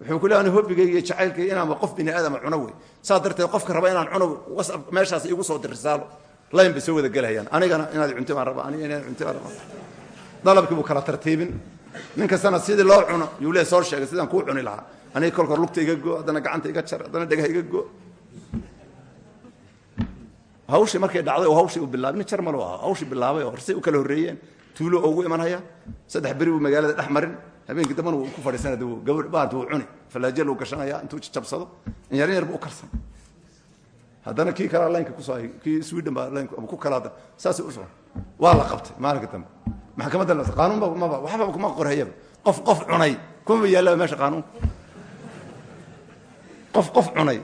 wuxuu ku leeyahay hobbigayga iyo jacaylkayga inaanba qof bini aadama cuno wey. Saa darteed qofka raba inaan cuno whatsapp meeshaas igu soo dir risaalo. Layn bay soo wada gelayaan anigana inaad cunti baan raba aniga inaad cunti baan raba dalabkii buu kala tartiibin nin kastana sidii loo cuno yuu le soo sheegay sidaan kuu cuni lahaa. Aniga kolkor lugta iga go haddana gacanta iga jar haddana dhegah iga go. Hawshii markay dhacday oo hawshii uu bilaabay nin jarmal ahaa hawshii bilaabay oo horsay u kala horreeyeen tuulo ugu imanhaya saddex beri buu magaalada dhex marin habeenkii dambana wuu ku fadhiisanaya duu gabadh baanta wuu cuni falaajel uu gashanaya intuu jabsado in yar in yar buu u karsan. Haddana kii kalaa laynka ku soo kii sweden baa laynka ku kala hadda saasay u socon waa la qabtay maalinka dambe maxkamadda qaanuunba maba waxba kuma qorhayaba. Qof qof cunay. Kumaba yaallaba meesha qaanuunka qof qof cunay.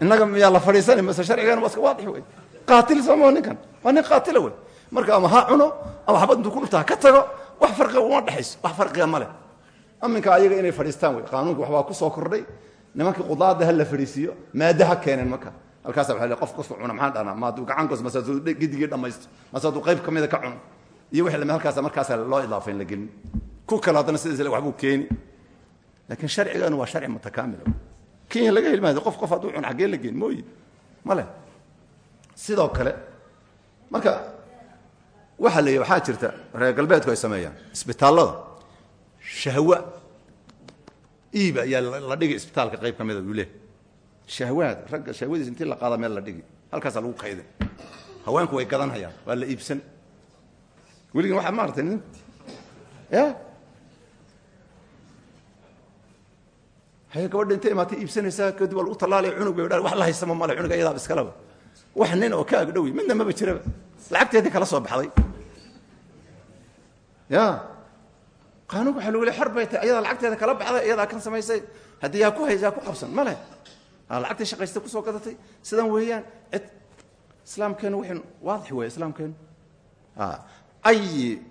Innaga miyaa la fadhiisanay mase sharcigan waa iska waadix wey qaatil sooma ninkan? Waa nin qaatila wey marka ama ha cuno ama waxba intuu ku dhufta ha ka tago wax farqiga uma dhexayso. Wax farqiga ma leh. Aminka ayaga inay fadhiistaan wey qaanuunka waxbaa ku soo kordhay. Nimankii qudaada ha la fadhiisiiyo maada ha keeneen marka. Halkaasa waa le qof qofka cuna maxaan dhahnaa? Ma hadduu gacankoos mase hadduu gidigii dhammaysto. Mase hadduu qayb ka mida ka cuno iyo la mid halkaasa markaasa loo idaafayn la gelin. Ku kale haddana sidiis le waxbuu keeni. Laakiin sharciganu waa sharci mutakaamila kenya laga heli maayo qof qof hadduu cuno xaggee la geen mooyi ma leh. Sidoo kale marka waxaa la waxaa jirta reer galbeedku ay sameeyaan isbitaallada. Shahwa. Iiba ayaa la dhigi isbitaalka qayb ka mida uu leehay shahwaad ragga shahwadiis intii la qaada meel la dhigi. Halkaasaa lagu kaydin haweenku way gadanhayaan waa la iibsan weligin waxaad maaratay nin ya? Haya gabadha intay imaatay iibsanaysaa? Kadib waa lagu tallaalaya cunug bay dha wax la haysama male cunug ayadaaba iskalaba wax nin oo ka agdhowi midna maba jiraba. Lacagteedii kala soo baxday. Ya? Qaanuunka waxa lagu le xor bay tahay. Ayadaa lacagteeda kala baxday iyadaa kan samaysay. Haddii yaa ku hays yaa ku qabsan ma leh. Lacagtay shaqaystay ku soo gadatay. Sidan weeyaan cid islaamkeenu wixin waadix weeye islaamkeenu ayi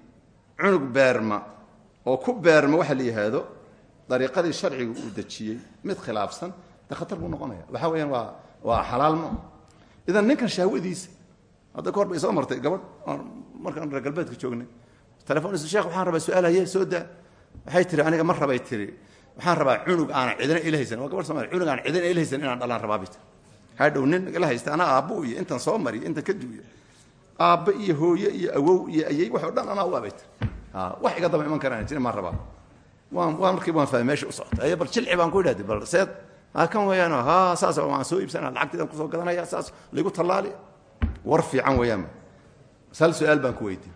cunug beerma oo ku beerma waxa la yihaahdo dariiqadii sharciga uu dejiyey mid khilaafsan de khatar buu noqonaya waxa weeyaan waa waa xalaalmo idan ninkan shahwadiisa hadda ka hor bay soo martay gabadh markaan reer galbeedka joognay telefonis sheekh waxaan rabaa su'aal haye soo daa waxay tiri aniga ma rabay tiri waxaan rabaa cunug aanan cidina ila waa gabadh somalia cunug aan cidina ila inaan dhalaan rabaa bay hadhow nin ila haysta anaa intan soo mariyo intan ka duuya aabbe iyo hooye iyo awow iyo ayey wax o dhan anaa u abay tiri wax iga daba iman karaan jirin maan rabaa waan waan markii waan fahmay meesha u aye bal jilci baan ku idhahdi bal seed ha kan weeyaan ha saas waan soo iibsanaa lacagteedan ku soo gadanaya saas laygu tallaali. War fiican weeyaan. Sal su'aal baan ku weydiin.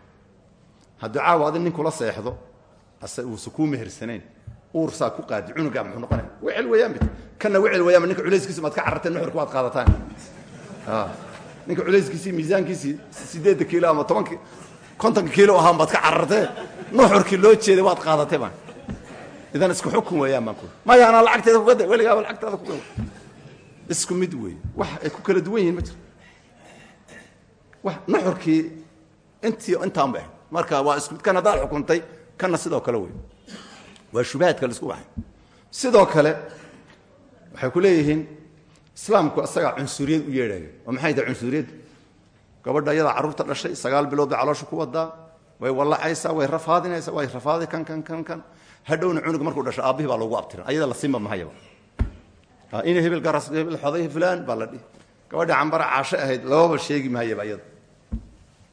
Hadduu caawa adi nin kula seexdo ase uusa kuu mehersanayn uursaa ku qaadi cunugaa muxuu noqonaya wecel weeyaan bit. Kana wecel ninka culayskiisa maad ka cararteen qaadataan ninka culayskiisii miisaankiisii sideedda kiilo ama tobanki kontonka kiilo ahaan baad ka carartee. Nuxurkii loo jeeday waad qaadatay baan. Idan isku xukun weeyaan baan ku. Maya anaa lacagteeda kugada weligaaba lacagtaada kugada isku mid weeye wax ay ku kala duwan yihiin ma jiro nuxurkii intii intaan ba ahayd. Marka waa isku kan haddaad xukuntay kanna sidoo kale wey waa shubahaadka la isku waxay. Sidoo kale waxay ku leeyihiin islaamku asagaa cunsuriyad u yeedhaya oo maxay tahay cunsuriyadda gabadha iyadaa carruurta dhashay sagaal bilood caloosha ku wadaa way wallacaysaa way rafaadinaysaa way rafaadi kan kan kan kan. Hadhowna cunug markuu dhasho aabbihii baa loogu abtirin ayada la simba mahayaba ina hebel garas hebel xoday fulaan baa la dhihi. Gabadha cambara caasho ahayd lababa sheegi mahayaba iyada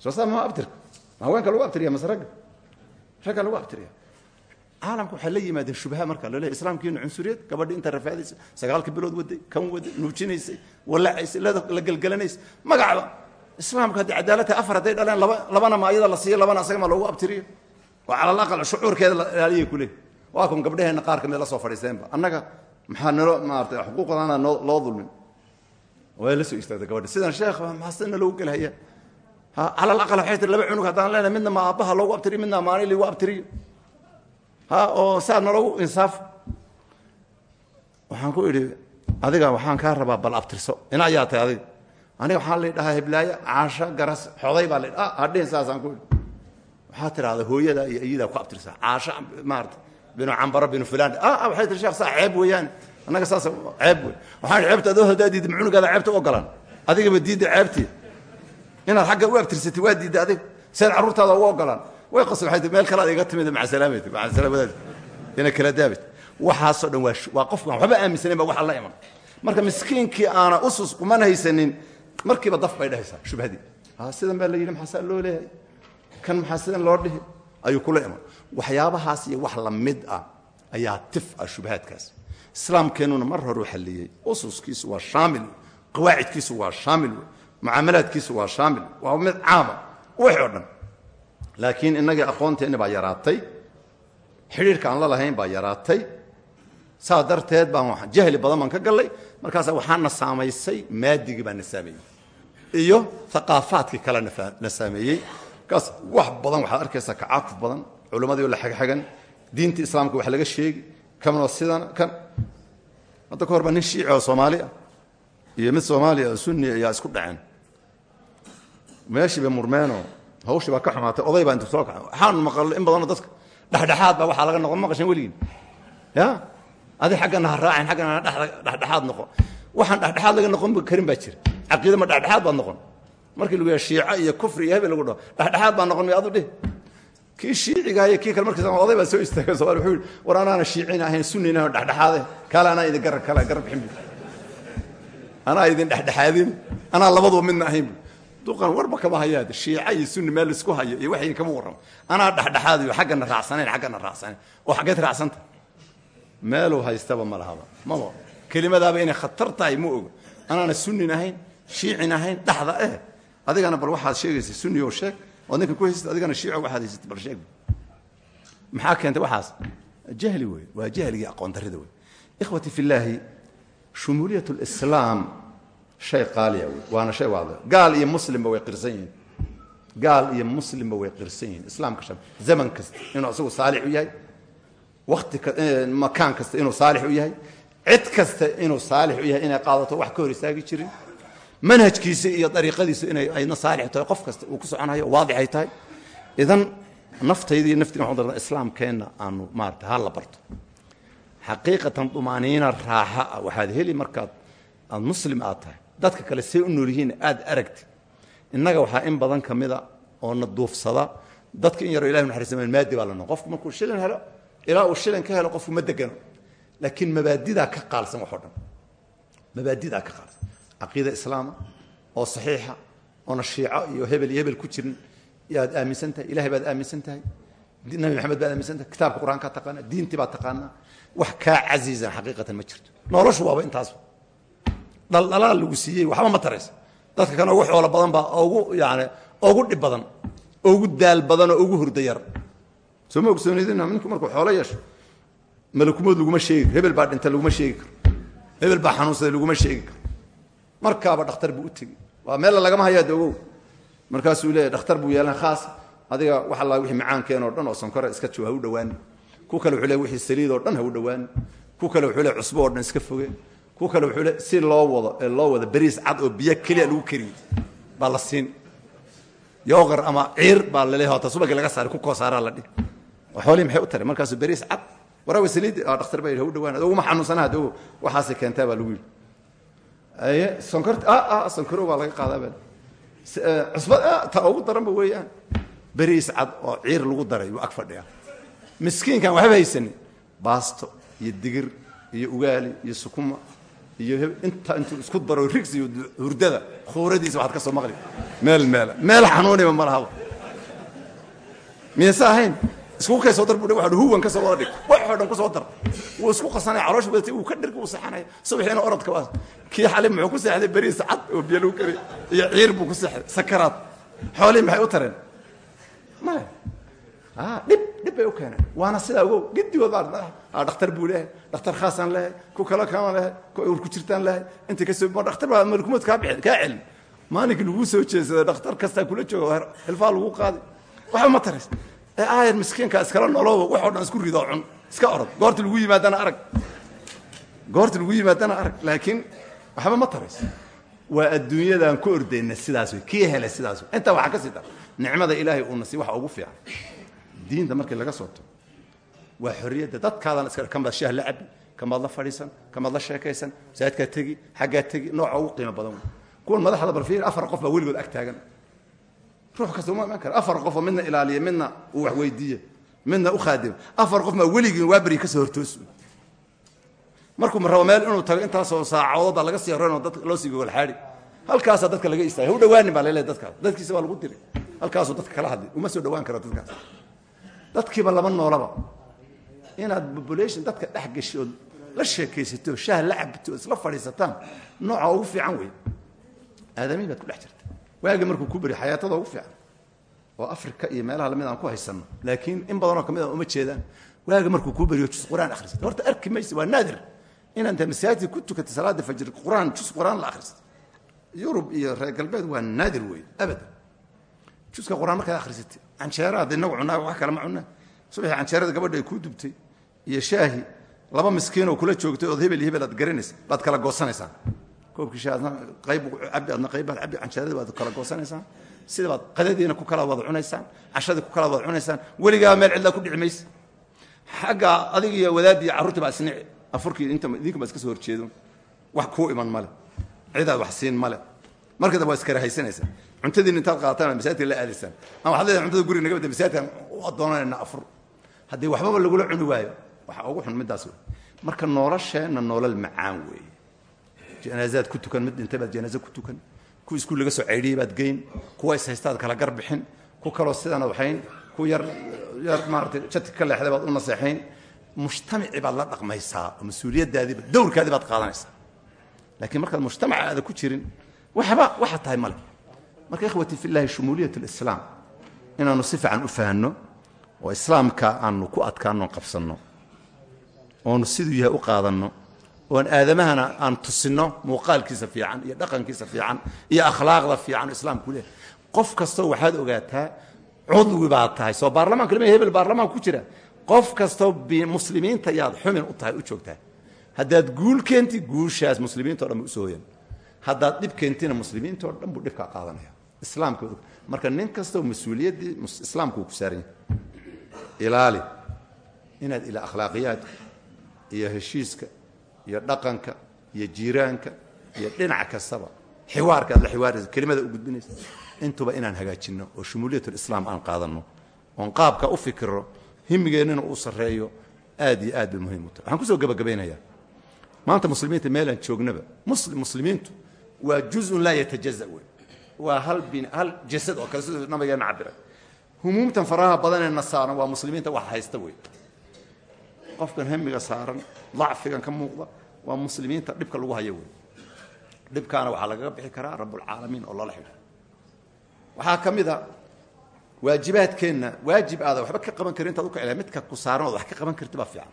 soo saa maa abtirka ma haweenka lagu abtiriya mase ragga ragga lagu abtiriya caalamka waxaa la yimaadeen shubaha marka laleeyahy islaamkiina cunsuriyad gabadhi inta rafaadaysa sagaalka bilood waday kan waday nuujinaysay wallacaysay la gelgelanaysay magacba islaamka haddii cadaalad tahay afar dhaleen laba labana ma la siiyo labana asaga ma loogu abtiriyo. Oo cala alaqal shucuurkeeda la ilaaliyay ku waa kun gabdhaheenna qaar ka mid la soo fadhiisteenba annaga maxaa nalo maarata xuquuqdana noo loo dulmin. Way la soo istaagtay gabadha sidan sheekh maxaa sina loogu gelhaya ha cala alaqal waxay tiri laba cunug haddaan leenahay midna ma aabbaha loogu abtiriyo midna maani lagu abtiriyo oo saa nalogu insaaf. Waxaan ku idhi adiga waxaan kaa rabaa bal abtirso ina ayaa tahay adiga. Aniga waxaa la dhahaa heblaayo caasho garas xoday baa la ah hadhihin saasaan ku idhi. Waxaa tidhahda hooyada iyo iyadaa ku abtirsaa caasho maarata binu cambaro binu fulaan. Ah waxay tiri sheekh saa ceeb weeyaan. Annaga saas ceeb wey waxaan ceebta adoo hadaa diidda macunugaada ceebta u ogolaan adigaba diidda ceebtii? Inaad xagga u abtirsatay waa diidda adiga. Seed carruurtaada ugu ogolaan way tii meel kalaad iga timid macasalaamay macasalaamadaadi ina kala daabit. Waxaasoo dhan waa waa qofku aan waxba aaminsanayn baa waxa la iman marka miskiinkii aana usus kuman haysanin markiiba daf bay dhahaysaa shubhadii. Ha sidan baa la yidhi maxaa saa loo leeyahay? Kan maxaa sidan loo dhihi? Ayuu kula iman waxyaabahaas iyo wax la mid ah ayaa tif ah shubahaadkaas islaamkeennuna mar hore u xalliyey. Ususkiisu waa shaamil. Qawaacidkiisu waa shaamil. Mucaamalaadkiisu waa shaamil. Waa mid caama. Wix oo dhan laakiin innagii aqoonteenni baa yaraatay xidhiirka aan la lahayn baa yaraatay. Saa darteed baan jahli badan baan ka gallay. Markaasa waxaana saamaysay maadigii baa na saameeyey. Iyo aqaafaadkii kale na saameeyey. Kaas wax badan waxaad arkaysaa kacaatuf badan. Culimmadii la xagxagan. Diinta islaamka wax laga sheegi. Kanoo sidan kan hadda ka baa nin shiici oo soomaali ah. Iyo mid soomaaliya oo sunni ayaa isku dhaceen. Meeshii bay murmeenoo hawshii baa ka xumaatay oday baa intu soo kaca waxaan maqallo in badanoo dadka dhexdhexaad baa waxaa laga noqon maqashan weligiin ya? Adi xaggana ha raacin xaggana dhexdhexaad noqon. Waxaan dhexdhexaad laga noqon karin baa jira caqiida ma dhexdhexaad baad noqon. Markii lagu yaha shiico iyo kufri iyo hebel lagu dhaho dhexdhexaad baa noqon miy adu dhih kii shiicigaa iyo kii kale markiis oday baa soo istaagay somalia wuxuu yidhi war anaana shiicin ahayn sunnina ahayn dhexdhexaade kaale anaa idin garab kale garab bixin anaa idin dhexdhexaadin anaa labaduba midna ahayn bu duqan warba kama hayaad shiica iyo sunni meel la isku hayo iyo waxay kama warramo anaa dhexdhexaadiyo xaggana raacsanayn xaggana raacsanayn oo xaggeed raacsanta. Meeluu haystaba ma lahaba. Maba kelimadaaba inay khatar tahay ma oga. Anaana sunnin ahayn shiicin ahayn dhexda eh. Adigana bal waxaad sheegaysa sunni oo sheeg ood ninkan ku haysata adigana shiico waxaad haysata bal sheeg. Maxaa keentay waxaas? Jahli wey waa jahligii aqoon darrida wey ikhwati fi llaahi shumuuliyat lislaam shay qaaliya wey waana shay waada gaal iyo muslimba way qirsan yihiin. Gaal iyo muslimba way qirsan yihiin. Islaamka shab zaman kasta inuu isagu saalix u yahay. Wakti makaan kasta inuu saalix u yahay. Cid kasta inuu saalix u yahay inay qaadato wax ka hor istaagi jirin. Manhajkiisa iyo dariiqadiisa inay ayna saalix tahay qof kasta uu ku soconayo waadix ay tahay. Idan naftiga waxaan darnaa islaamkeenna aanu maarata ha barto. Xaqiiqatan dumaaniina raaxa ah. Waxaad heli markaad aad muslim aad tahay dadka kale say u nool aad aragti. Innaga waxaa in badan ka oo na duufsada. Dadka in yaroo ilahi naxariisamayn maadi baa la qofku markuu shilin helo ilaa uu ka helo qofku ma degano. Laakiin mabaadidaa ka qaalsan wax o dhan. Mabaadidaa ka qaalsan. Caqiida islaama oo saxiixa oona shiico iyo hebel iyo ku jirin yaad aaminsan tahay baad aaminsan nabi maxamed baad aaminsan kitaabka qur'aankaa taqaana diintii baad taqaanaa wax kaa casiizan xaqiiqatan ma jirto. Noloshu waaba intaasba dhaldhalaal lagu siiyey waxba ma taraysa. Dadka kan ugu xoolo badan baa ugu yani ugu dhib badan ugu daal badan ugu hurda yar. Ogsoonidina ninku markuu xoolo yeesho malakumood laguma sheegi karo hebel baa dhinta laguma sheegi karo hebel baa xanuunsaday laguma sheegi karo. Markaaba dhakhtar buu u tegi. Waa meel lagama hayaa dogow markaasuu leeyahy dhakhtar buu yeelan khaas adiga wax alla wixii macaankeen oo dhan oo sankora iska jo u dhawaani ku kale wuxuu leey wixii saliid oo dhan ha u dhawaani ku kale wuxuu leey cusbo oo dhan iska foge ku kale wuxuu si loo wado ee loo wado bariis cad oo biyo keliya lagu kariyey baa la siin. Yooqar ama ciir baa la leeyahay hota subagii laga saaray ku koosaaraa la dhihi oo xoolihii maxay u taray? Markaasuu beriis cad waraawe saliid dhakhtar baa yidhi ha u dhawaan adoguma xanuunsana hadow waxaasay keentaa baa lagu yidhi. Aye sonkort a sonkorow baa laga qaadaa baa. Cusbad ta ugu daranba weeyaan. Beriis cad oo ciir lagu daray yuu ag fadhiya miskiinkan waxba haysanin. Baasto iyo digir iyo ugaali iyo sukuma iyo inta intuu isku daro rigs iyo hurdada khuuradiisa waxaad ka soo maqli. Meel meel meel xanuuniba ma lahaba miyayse ahayn iskugu kay soo dar bu waa huwan ka soo wada dhig. Waxoo dhan ku soo dar. Wuu isku qasanaya caloosha badatay uu ka dhirka uu saxanaya subaxiina orodka waa kii xalib muxuu ku seexday beriis cad oo biyo lagu kariy iyo ciir buu ku seexday sakaraad. Xoolihii maxay u tareen? Male dhib dhib bay u keeneen. Waana sidaa ogow gidigood baa dhakhtar buu leehay dhakhtar khaasaan leehay ku kalo kaama leehay ku ur ku jirtaan leehay inta ka soo ma dhakhtar baa malkumood kaa celin. Maalinkii laguu soo jeedsada dhakhtar kastaa kula jooga xilfaa lagu qaaday waxba ma tarays ee aayar miskiinka iskala noloba waxoo dhan isku ridoo cun. Iska orod. Goorta lagu yimaadana arag. Goorta lagu yimaadana arag. Laakiin waxba ma tarays waa adduunyadaan ku ordayna sidaas kii hele sidaas wey waxaa ka sii nicmada ilaahay uuna si waxa ugu fiican diinta markii laga soo tago waa xorriyadda dadkaadan iska kamaad shaah la cabi kamaad la fadhiisan kamaad la sheekaysan masaajidkaa tegi xaggaa tegi nooca ugu qiimo badan. Kuwan madaxda balfiir afar qof baa weligood ag taagan. Ruux kasta uma iman kara afar qofoo midna ilaaliya midna uu wax weydiiye midna u khaadima afar qof maa weligii waa beri ka soo hortoos markuu ma rabo meel inuu tago intaasoo saacadood baa laga sii horreynoo dadka loo sii gogolxaadi halkaasaa dadka laga istaagay hu dhawaanin baa la leeyahay dadkaas. Dadkiisa waa lagu diray halkaasuu dadka kala hadlay uma soo dhawaan karo dadkaas dadkiiba lama noolaba. Inaad population dadka dhex gashi ood la sheekaysato shaah la cabto isla fadhiisataan nooca ugu fiican wey aadamihi baad ku dhex jirta waagi markuu ku beri xayaatada ugu fiican. Oo africa iyo meelaha la mid aan ku haysanno. Laakiin in badanoo ka mid a uma jeedaan waagi markuu kuu beriyo jus quraan akhrisata horta arki maysa waa naadir inaad masaajid ku tukata salaada fajr quraan jus quraan la akhrisato yurub iyo reer galbeed waa naadir wey abadan. Juska quraan markaad akhrisatay canjeera hadda inagu cunaa wax kale ma cunaa. Subaxii canjeerada gabadha ay kuu dubtay iyo shaahi laba miskiin oo kula joogtay ood hebel hebel aad garanaysa baad kala goosanaysaa. Koobkii adna qayb cabi adna qayb baad cabi canjeeradii baad kala goosanaysaan sida baad qadadiina ku kala wada cunaysaan cashadii ku kala wada cunaysaan weligaa meel cidlaa ku dhici maysa. Xagga adig iyo wadaadii carruurtii baa isnici afurkii inta idinka baa iska soo horjeedo. Wax kuu iman male cidaad wax siin male marka dambe waa iskarahaysanaysaa cuntadiina intaad qaataan masaajidka la aadaysaan ama waxaad leedahay cuntada guriga naga bada masaajidkan u addoonanayna afur. Haddii waxbaba lagula cuni waayo waxa ugu xun middaas marka nolosheenna nolol macaan weeye. Janaazaad ku tukan mid dhintay baad ku tukan. Kuwa iskuul laga soo caydhiyey baad geyn. Kuwa ishaystaad kala gar ku kaloo sidana waxayn ku yar yar maaratay jadka ka leexday u naseexayn. Mujtamacii baad la dhaqmaysaa oo mas'uuliyaddaadiiba baad qaadanaysaa. Laakiin markaad mujtamaca aada ku jirin waxba waxa tahay male marka ikhwati fi llahi shumuuliyat alislaam inaannu si fiican u fahanno oo islaamka aanu ku adkaanno qabsanno oonu siduu yahay u qaadanno oon aadamahana aan tusinno muuqaalkiisa fiican iyo dhaqankiisa fiican iyo akhlaaqda fiican islaamku leehay qof kastoo waxaad ogaataa cudwi baad tahay soo baarlamaanka lama hebel baarlamaanka ku jira. Qof kastoo muslimiinta yaad xumin u tahay u joogtaa. Haddaad guul keenti guushaas muslimiintao dhan ba u soo hoyan haddaad dhib keentina muslimiintao dhan buu dhibkaa qaadanaya. Islaamka marka nin kastoo mas'uuliyaddii islaamku uu ku saaran yahay ilaali inaad ila akhlaaqiyaadka iyo heshiiska iyo dhaqanka iyo jiiraanka iyo dhinac kastaba xiwaarka aad la xiwaaraysa kelimada u gudbinaysa intuba inaan hagaajinno oo shumuuliyatulislaam aan qaadanno. Oon qaabka u fikirro himigeennina uu sarreeyo aad iyo aad bay muhiim u tahay. Waxaan ku soo gabagabaynayaa maanta muslimiinta meelaan joognaba muslim muslimiintu waa juzun laa yatajaza wey hal bin hal jasad oo kale siduu nabigeena cabira. Humuumtan faraha badanee na saaran waa muslimiinta wax haysta wey qofkan hamiga saaran dacfigan ka muuqda waa muslimiinta dhibka lagu hayo wey dhibkaana waxaa lagaga bixi karaa rabbulcaalamiin oo lala xidho waxaa ka mid waajib aada waxba ka qaban karin intaad u kacila midka ku saaran wax ka qaban karti baa fiican.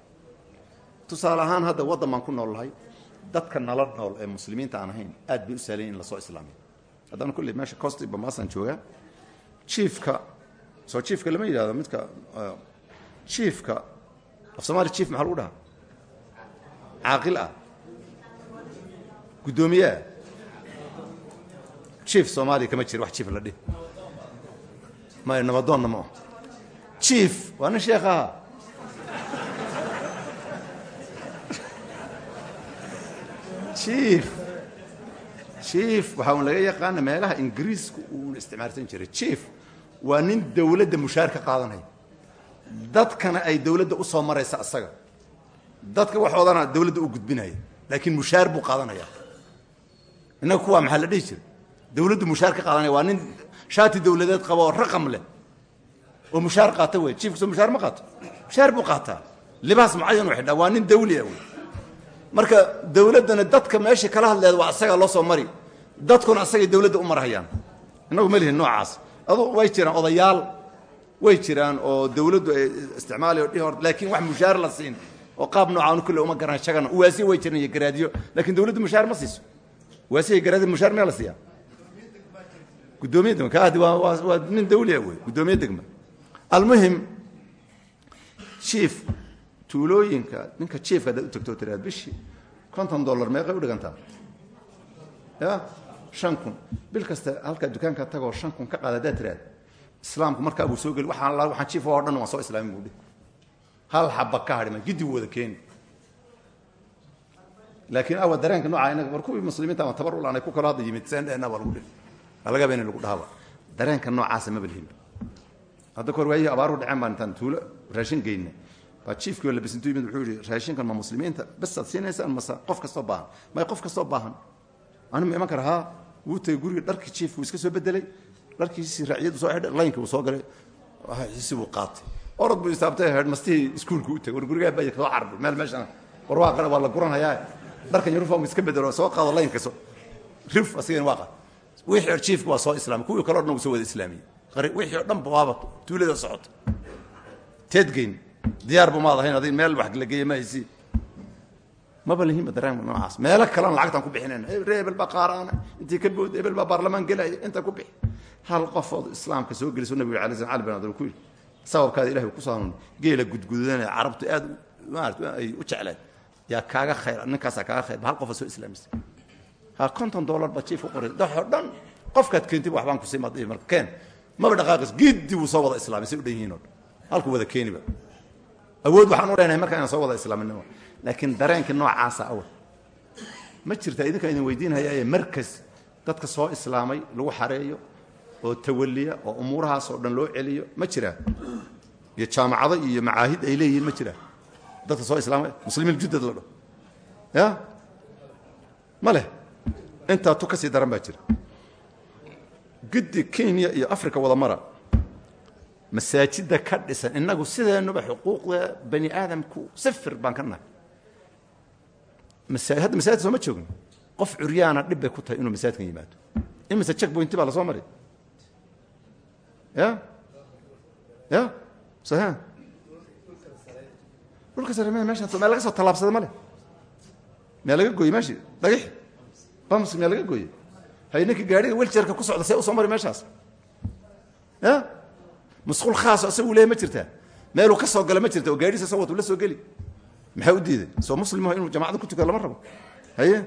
Tusaale ahaan hadda ku nool dadka nala nool ee muslimiinta aan ahayn aad bay u sahlan in la soo islaamiyo. Haddana kulley meesha costi bamaasaan joogaa jiifka soo jiifka lama yidhahdo midka jiifka af somaali jiif maxaa lagu dhahaa? Caaqil ah. Guddoomiyeah jiif soomaaliya kama jira wax jiif la dhihi. May nabadoonna ma ah jief waa nin sheekh aha jief jief waxaa un laga yaqaana meelaha ingiriisku uu isticmaalsan jiray. Jief waa nin dawladda mushaar ka qaadanaya dadkana ay dawladda u soo maraysa asaga. Dadka waxoodana dawladda u gudbinaya laakiin mushaar buu qaadanaya. Innaga kuwaa maxaa la dhihi jiray? Dawladdu mushaar qaadanaya waa nin shaati dawladeed qaba oo raqam leh. Oo mushaar qaata wey jiifkasoo mushaar ma qaato? Mushaar buu qaataa. Libaas mucayan u xidhaa waa nin dawlia wey marka dawladdana dadka meesha kala hadleeda waa asagaa loo soo mari. Dadkuna asagay dawladda u marhayaan. Innagu ma lihin noocaas. Adu way jiraan odayaal way jiraan oo dawladdu ay isticmaalayo dhihi hor laakiin wax mushaar la siin oo qaab noocaanu kulle uma garan shagana. Uwaasiya way jiran iyo garaadiyo. Laakiin dawladdu mushaar ma siiso. Uwaasiya iyo garaadiyo mushaar mea la siiyaa? Guddoomiye degma. Kaadi waa waa nin dawliya wey guddoomiye degma. Almuhim jief tuulooyinka ninka jiefka haddaad u tagtoo tiraad bishii konton dollar meeqay u dhigantaa. Ya shan kun. Bil kasta halkaa dukaanka tagoo shan kun ka qaada haddaad tiraad islaamku markaa buu soo geli waxaan la waxaan jiif oo dhan waan soo islaamin buu dhihi. Hal xaba ka hadhima giddi buu wada keeni laakiin awa dareenka nooca inaga war muslimiinta ama tabar u laanay ku kaloo hadda yimid seen dheena baa lagu dhihi. Lagaba in lagu dhahaba dareenka noocaasa maba lihin hadda kahor waayihii abaaru dhaceen baan intaan tuulo raashin geyna jiifkii oo labisintu yimid wuxuu yihi raashinkan ma muslimiinta? Basaad siinaysaan mase qof kastoo baahan. May qof kastoo baahan. Anu ma iman kara haa wuu tagay guriga dharkii jiifka wuu iska soo bedelay dharkiisii raaciyadu soo xidhay laynka uu soo galay. Si buu qaatay. Orod buu istaabtay heed mastihii iskuulka u tagay. War gurigaa baa soo carbi meel meeshan warwaaqa waa la guranhayaa dharkan uniformka iska bedelo soo qaado laynka soo. Rif asigana waa qaad wixii jiifka waa soo islaamay. Kuwii kale o dhan uu soo wada islaamiyey. Wixii oo dhan waaba tuulada socota teedgeyn diyaar bu maad ahayn adi meel wax la geeye ma haysi. Maba lihinba dareenka noocaas. Meelo kalena lacagtaan ku bixinayna ree hebel baa qaaraana. Intii ka bood hebel baa baarlamaan gelaya inta ku bixi. Hal qofood islaamka soo geliso nabiga alay sl ali bin abdul ku yidhi. Sababkaada ilahi ku saanuun geela gudgudanaya carabtu aad maarata ay u jecleed yaa kaaga khayr ninkaasaa kaaga khayr. Ba hal qofa soo islaamisa ha konton dollar baa jiif u qoray. Daxoo dhan qofkaad keentiba waxbaan ku siima marka keen. Maba dhaqaaqis giddi buu soo wada islaamay say u dhan yihiin oo dhan. Halku wada keeniba awood waxaan u leenahay marka inaan soo wada islaaminimo laakiin dareenkii noocaasa awal. Ma jirta idinkaan idin weydiinhayaaye markas dadka soo islaamay lagu xareeyo oo tawaliya oo umuurahaasoo dhan loo celiyo ma jiraa iyo jaamacado iyo macaahid ay leeyihiin ma jiraa dadka soo islaamay muslimiin juddad la dho. Ya? Ma leh. Intaa tu ka sii daran baa jira. Giddi kenya iyo africa wada mara masaajidda ka dhisan innagu sideennuba xuquuqda bani aadamku sifir baan ka nahay. Hadda masaajid sooma joogin? Qof curyaana dhib bay ku tahay inuu masaajidkan yimaado. Check pointi baa la soo maray? Ya? Ya? Sahe dhulka sare me meshaan meel laga soo tallaabsada ma meel laga gooye meeshii dhagix bams meel laga gooye hay ninka gaadhiga weljeerka ku socda see u soo mari meeshaas. Ya masquul khaaso isagu leeya ma jirtaa meeluu ka soo gala ma jirta oo gaadhiisa soo watu la soo geli maxaa u diiday soo muslimaho inuu jamacada ku tukado lama rabo haye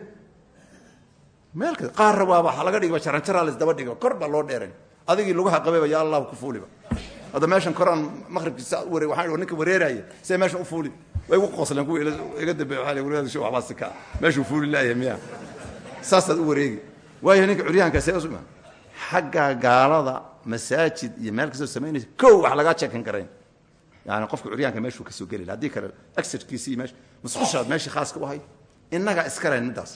meel ka qaar rabaa waxaa laga dhigiba jaranjaraa la isdaba dhigiba kor baa loo dheeray adigii laguha qabayba yaa allahu ku fuuliba hadda meeshan koraan maqribkiisa ware waxaan ninka wareeraya see meeshan u fuuli way igu qosleen kuwa iga dambeey waxaa walaada shi waxbaa sika meeshuu fuuli laaya miya saasaad u wareegi waayo ninka curyahanka see usuma xagga gaalada masaajid iyo meel kastoo samaynaysa kow wax lagaa jeekan karayn. Yani qofka curyaanka meeshuu ka soo geli la haddii kale exerkiisi iyo meesha musqushaad meeshii khaaska u ahayd innagaa iskalayn middaas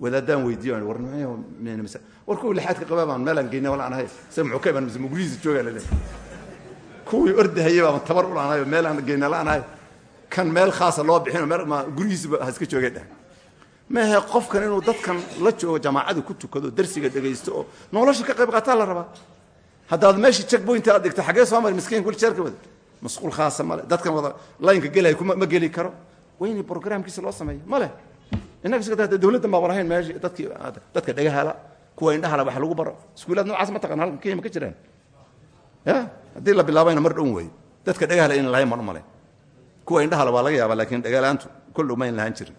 wadaadaan weydiiyo war war kuwii lixaadka qabaa baan meelaan geyna wala aan ahay. Se muxuu ka iman mise mugrihiisa joogaa la leeyahay. Kuwii ordahayay baan tabar u laanahay meelaan geyna la aanahay kan meel khaasa loo bixin meel ma gurigiisaba ha iska joogay dheh maahe qofkan inuu dadkan la joogo jamaacada ku tukado darsiga dhegaysto nolosha ka qayb qaataa la rabaa haddaad meeshii point aad dhigto xaggee soo mari miskiin kuli jeerka wada? Masquul khaasa male dadkan wada laynka gelaya ma geli karo. Waa in programkiisa loo sameeyo. Male innaga iska daa dawladdan baa walahayn meeshii dadkii dadka dhagahala kuwa indhahala wax lagu baro. Iskuulaad noocaas ma taqaan halkan kenya ma ka jiraan. Ya? Haddii la bilaabayna mar dhown weeye dadka dhagahala in lahayn mar male kuwa indhahala waa laga yaabaa laakiin dhagalaantu kol dhow ma in lahaan jirin.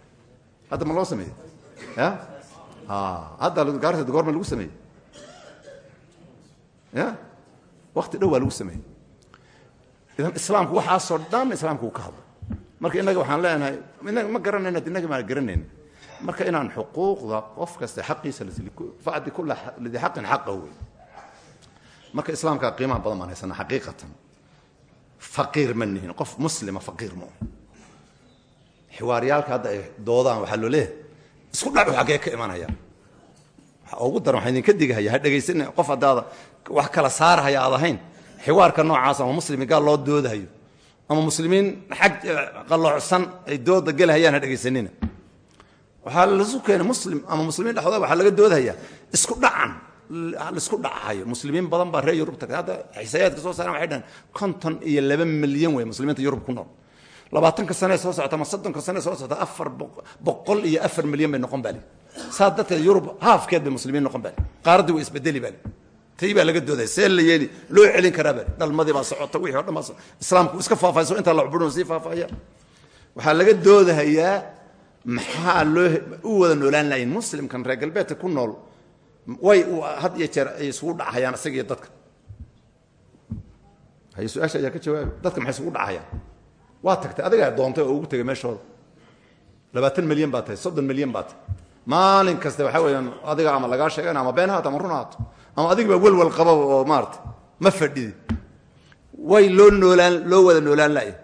Hadda ma loo sameeyey ya? Hadda gaarta goorma lagu sameeyey ya? Wakti dhow waa lagu sameeyey. Idan islaamku waxaasoo dhan islaamku uu ka hadlay marka innaga waxaan leenahay ma garanayna innaga maan garanayna marka inaan xuquuqda qof kasta xaqiisa facdi kula lidi xaqin xaqa wey marka islaamka qiimaha badan baan haysana xaqiiqatan. Faqiir ma nihin qof muslima faqiir ma xiwaaryaalka hadda ay doodaan waxaa loo leeyahay isku dhacu xaggee ka imanaya. Waxa ugu daran waxaa idinka digahaya ha dhegaysanay qof haddaada wax kala saarahaya aad ahayn. Xiwaarka noocaas ama muslimi gaal loo doodahayo. Ama muslimiin xag qalloocsan ay dooda gelahayaan ha dhegaysanina. Waxaa lasu keenay muslim ama muslimiin dhexdooda waxaa laga doodahayaa. Isku dhacan la isku dhacayo. Muslimiin badan baa reer yurub tagtay hadda xisayaadka soo saaran waxay dhahan konton iyo laba milyan wey muslimiinta yurub ku nool. Labaatanka sane soo socota ama soddonka sane soo socota afar boqol iyo afar milyan bay noqon bali saa dadka yurub haafkeed bay muslimiin noqon bali qaaraddii way isbedeli bali tay baa laga doodaya see la yeeli loo celin karaa bali dhalmadii baa socota wixii o dhan baa islaamku iska faafayso intaa la cubudhun sii faafaya. Waxaa laga doodahayaa maxaa loo u wada noolaan lahayn muslimkan reer galbeedka ku nool. Way had iyo jeer ay isugu dhacayaan isagiiyo dadka. Haye su'aasha ayaa ka jawaabi dadka maxay isugu dhacayaan? Waa tagtay adigaa doontay oo ugu tegay meeshooda. Labaatan milyan baa tahay soddon milyan baa tahay maalin kasta waxaa weeyaan adiga ama lagaa sheegan ama been haato ama run haato ama adigiba welwel qaba oo maarata ma fadhidi. Way loo noolaan loo wada noolaan la'ya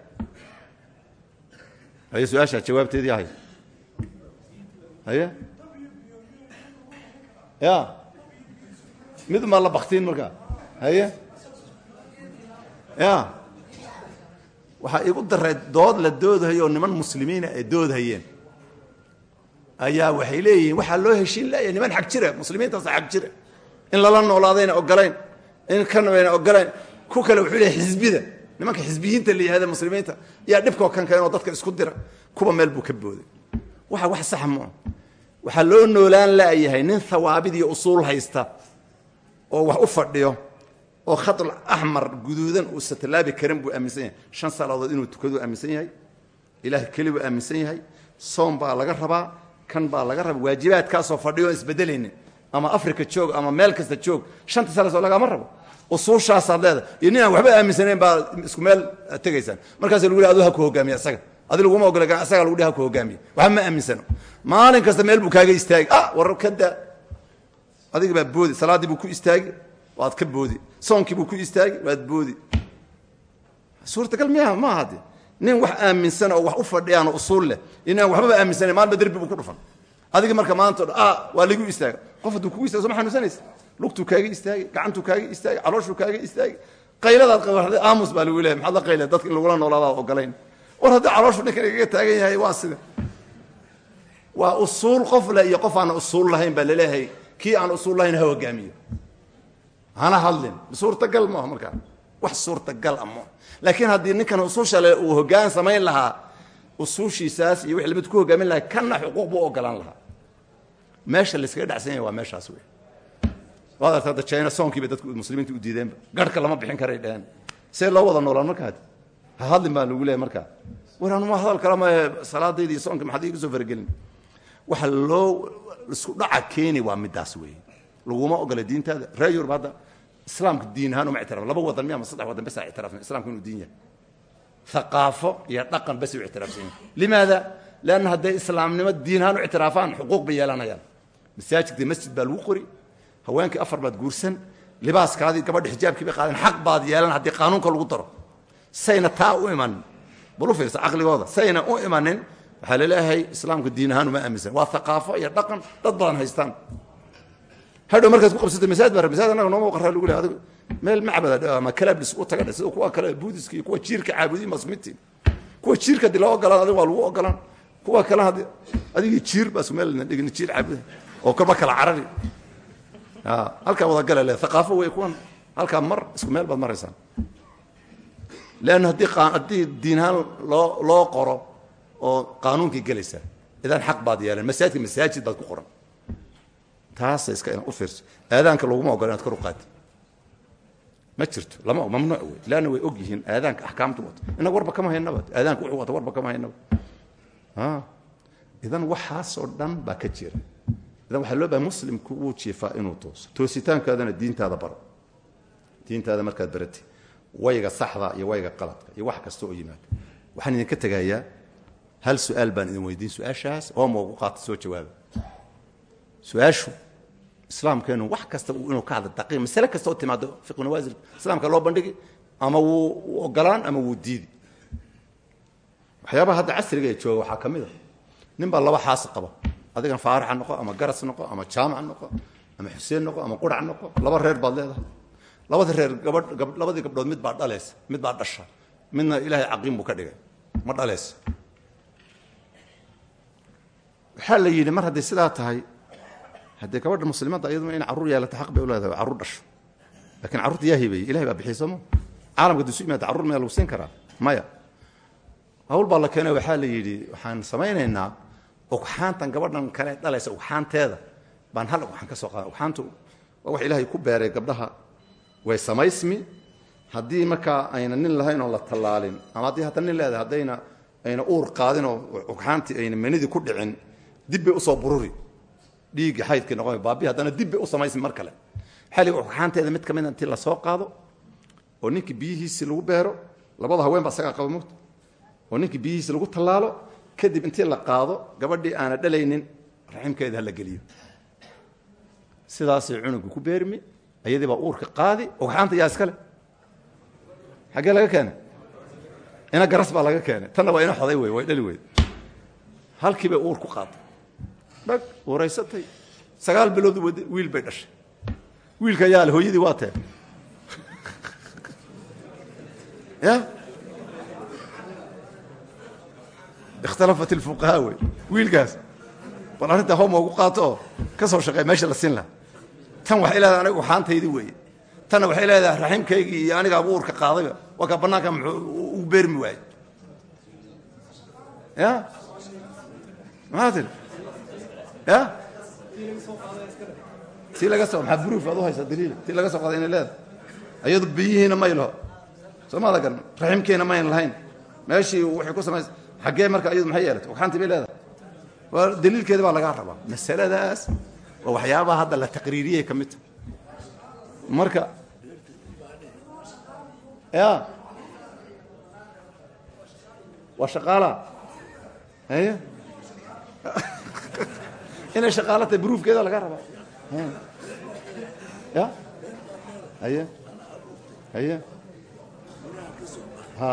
haye su'aasha jawaabteedii ahay. Haye? Ya. Mid maa la baktiin markaa haye? Ya. Waxaa igu daray dood la doodhayo oo niman muslimiina ay doodhayeen ayaa waxay leeyihiin waxaa loo heshiin laya niman xag jira muslimiintaasa xag jira in lala noolaadayna ogolayn in kana bayna ogolayn ku kale wuxuu leeyahy xisbida nimanka xisbiyiinta la yihahda muslimiinta yaa dhibkoo kan keenoo dadka isku dira kuwa meel buu ka booday. Waxa wax saxa maa waxaa loo noolaan la'yahay nin hawaabid iyo usuul haysta oo wax u fadhiyo oo khadl axmar guduudan uusa tallaabi karin buu aaminsan yahay. Shan salaadood inuu tukaduu aaminsan yahay. Ilaah keli buu aaminsan yahay. Soom baa laga rabaa kan baa laga rabaa. Waajibaadkaasoo fadhiyo on ama africa joog ama meel kasta joog shanta salaadood lagama rabo. Usuushaasaad leedahay. Iyo nin aan waxba aaminsanayn baa isku meel tegaysaan. Markaas lagu adu ha ku hogaamiya isaga adi laguma ogola isagaa lagu ha ku hogaamiya. Waxba ma aaminsano. Maalin kasta meel buu kaaga istaagi ah war adiga baa boodi. Salaaddii buu ku istaagi waad ka boodi. Soonkii buu ku istaagi waad boodi. Suurtagal miyaha maaha de nin wax aaminsan oo wax u fadhiyaano usuul leh. Inaan waxbaba aaminsanayn maalba derbi buu ku dhufan adiga marka maanta ah waa lagu istaaga. Qof hadduu kugu istaga so ma xanuunsanaysa. Lugtuu kaaga istaagi gacantuu kaaga istaagi calooshuu kaaga istaagi. Qayladaad qabaxday aamus baa lagu lehay maxaad la qaylaya dadka in lagula noolaadaad ogolayn war haddii calooshu ninkan igaga taagan yahay waa sida. Waa usuul qof leh iyo qof aan usuul lahayn baa la leeyahay kii aan usuul lahayn ha hogaamiyo. Hana hadlin. Suurtagal maaha markaa wax suurtagal a maaha laakiin haddii ninkan usuusha uu hogaan samayn lahaa usuushiisaas iyo wixii la mid ku hogaamin lahaa kanna xuquuq buu ogolaan lahaa. Meesha layskaga dhacsan yahay waa meeshaas wey waad arta hadda china soonkiiba dadku muslimiinta u diideenba garhka lama bixin karay dheheen see loo wada noolaan markaa? Ha hadlin baa lagu leeyahy markaa. War anuma hadal kala maahe salaadayda iyo soonka maxaad iga soo faragelin waxa loo isku dhaca keeni waa midaas weeye. Laguma ogola diintaada reer yurub hadda islaamka diin ahaan uma ictiraaf laba wadan miya ama saddex wadan basa ictiraafsan islamku inuu diin yahay aqaafo iyo dhaqan bas u ictiraafsan yahay limaada leanna hadday islaamnimo diin ahaan u ictiraafaan xuquuq bay yeelanayaan masaajidka masjid baa lagu qori haweenkii afar baad guursan libaaskaadii gabadha xijaabkii bay qaadeen xaq baad yeelan haddii qaanuunka lagu daro sayna taa u imanin bal u fiirsa caqligooda sayna u imanin waxaa la leeyahay islaamka diin ahaan uma aaminsan waa aqaafo iyo dhaqan dad badan haystaan hadhow markaad ku qabsata masaajid baa masaajid annaga nooma qaraa lagu leeyahay adigu meel macbada ama kalaab lisugu taga dhe sida kuwa kale buudiska iyo kuwa jiirka caabudiin masmitiin kuwa jiirka haddii loo ogolaan adiga waa lagu ogolaan. Kuwa kale haddii adigii jiir baa isku meel dhigin jiir caabuda oo kolba kala carari. Halkaa wadagala le aqaafo wey kuwan. Halkaa mar isku meel baad maraysaan. Leanna haddii haddii diinahaan loo loo qoro oo qaanuunkii gelaysaa idan xaq baad yeelan masaajidka masaajid baad ku qoran. Taasa iska u fiirso. Aadaanka laguma ogola inaad kor u qaati ma jirto lama mamnuuc wey leanna way og aadaanka axkaamtu wato innaga warba kama haynaba aadaanka wuxuu wata warba kama haynaba idan waxaasoo dhan baa ka jira. Idan waxaa loo bahay muslimku wuu jiifaa inuu tooso. Toositaankaadana diintaada baro. Diintaada markaad baratay wayga saxda iyo wayga qaladka iyo wax kasta oo yimaado waxaan idinka tegayaa hal su'aal baan idin weydiin su'aashaas oo moogu qaata soo jawaaba su'aashu islaamkeenu wax kasta inuu ka hadla masale kasta oo timaado fiqu nawaasil islaamka loo bandhigi ama wuu ogolaan ama wuu diidi. Waxyaabaha hadda casriga ee jooga waxaa ka mid a nin baa laba xaasi qaba. Adigan faaraxa noqo ama garas noqo ama jaamac noqo ama xuseen noqo ama qurac noqo laba reer baad leedahay. Labada reer labadii gabdhood mid baa dhalaysa mid baa dhasha midna ilaahay caqiim buu ka dhigay ma dhalaysa waxaa la yidhi mar hadday sidaa tahay haddee gabadha muslimadda iyaduna in carruur yeelata xaq bay u leedahay carruur dhasho. Lakiin carruurta yaa hibeeyey ilahay baa bixiy sooma caalamka dusu yimaada carruur miyaa lagu siin karaa? Maya. Hawl baa la keenay waxaa la yidhi waxaan samaynaynaa ugxaantan gabadhan kale dhalaysa ugxaanteeda. Baan hal ugxaan ka soo qaada ugxaantu waa wax ilaahay ku beeray gabdhaha. Way samaysmi. Haddii markaa ayna nin lahayn oo la tallaalin ama haddii hadda nin leedahay haddayna ayna uur qaadin oo ugxaantii ayna manidii ku dhicin dib bay u soo bururi dhiiggii xaydkii noqon baabi haddana dib bay u samaysmi mar kale. Waxaa la ugxaanteeda mid ka mida intii la soo qaado oo ninkii biyihiisii lagu beero labada haween ba isagaa qaba oo ninkii biyihiisi lagu tallaalo kadib intii la qaado gabadhii aana dhalaynin raximkeeda ha la geliyo. Sidaasay cunuga ku beermi ayadii baa uurka qaadi ugxaanta yaa iskale xaggee laga keenay? Ina garas baa laga keenay. Tanna waa ina xoday wey way dhali wey halkii bay uur ku dhag uuraysatay sagaal bilood wiil bay dhashay. Wiilka yaale hooyadii waa tee. *laughs* Ya? Ikhtalafat ilfuqahaa wey. Wiilkaas. Bal arrintaa ugu qaato oo ka meesha la siin tan waxay leedahay aniga uxaantaydii weeye tanna waxay leedahay raximkaygii iyo aniga abuurka qaadayba waa kaa bannaanka muxuu ugu beermi waayey. Ya? Maxaa tiri tii laga soo maxaa buruuf aad u haysaa daliila tii laga soo qaaday inay leedahay. Ayadu biyihiina may laho soo maada garan raximkeena mayn lahayn. Meeshii waxay ku samays xaggee marka iyadu maxay yeelatay ugxaantii bay leedahay. Waa daliilkeeda baa lagaa rabaa. Masaladaas waa waxyaabaha hadda la taqriiriyey ka mid. Ta marka ya. Waa shaqaala. Haya inay shaqaalo tahay bruufkeeda laga rabaa. Ya? Haye? Haye? Ha.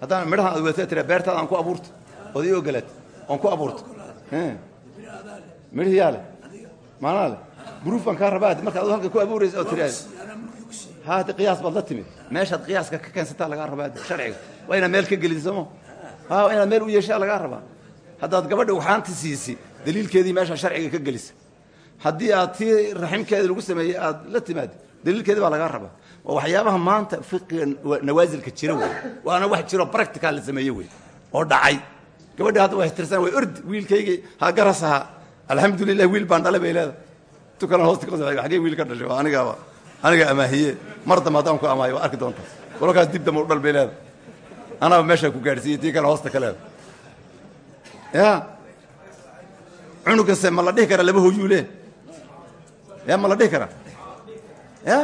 Haddaan midhahan ad wata tira beertaada aan ku abuurto ood ii ogolaat oon ku abuurto. Midhihi yaa le maanaa le bruuf baan kaa rabaa marka adu halka ku abuuraysa oo tiraad. Ha haddi qiyaas baad la timid. Meeshaad qiyaaska ka keensataa lagaa rabaa sharciga. Waa inaad meel ka gelid sooma ha waa inaad meel u yeeshaa lagaa rabaa haddaad gabadha ugxaanta siisi daliilkeedii meeshaa sharciga ka gelisa haddii aad tii raximkeeda lagu sameeyey aad la timaado daliilkeedii baa lagaa rabaa. Waa waxyaabaha maanta fiqiga nawaasilka jira wey waana wax jiro practical la sameeye wey oo dhacay. Gabadhi hadda way tirsan way ordi wiilkaygii ha garas ahaa. Alxamdulilah wiil baan dhalay bay leedahay. Tu kalena hoosta ka xagee wiil ka dhashay? Waa anigaaba aniga amaahiye mar dambe haddaan ku amaayo waa arki doonta walakaas dib dambe u dhal bay leedahay. Anaaba meeshaa ku gaadhsiiyey tii kale hoosta ka leedahay ya. Cunuganse ma la dhihi karaa laba hoyuu ya ma la dhihi karaa ya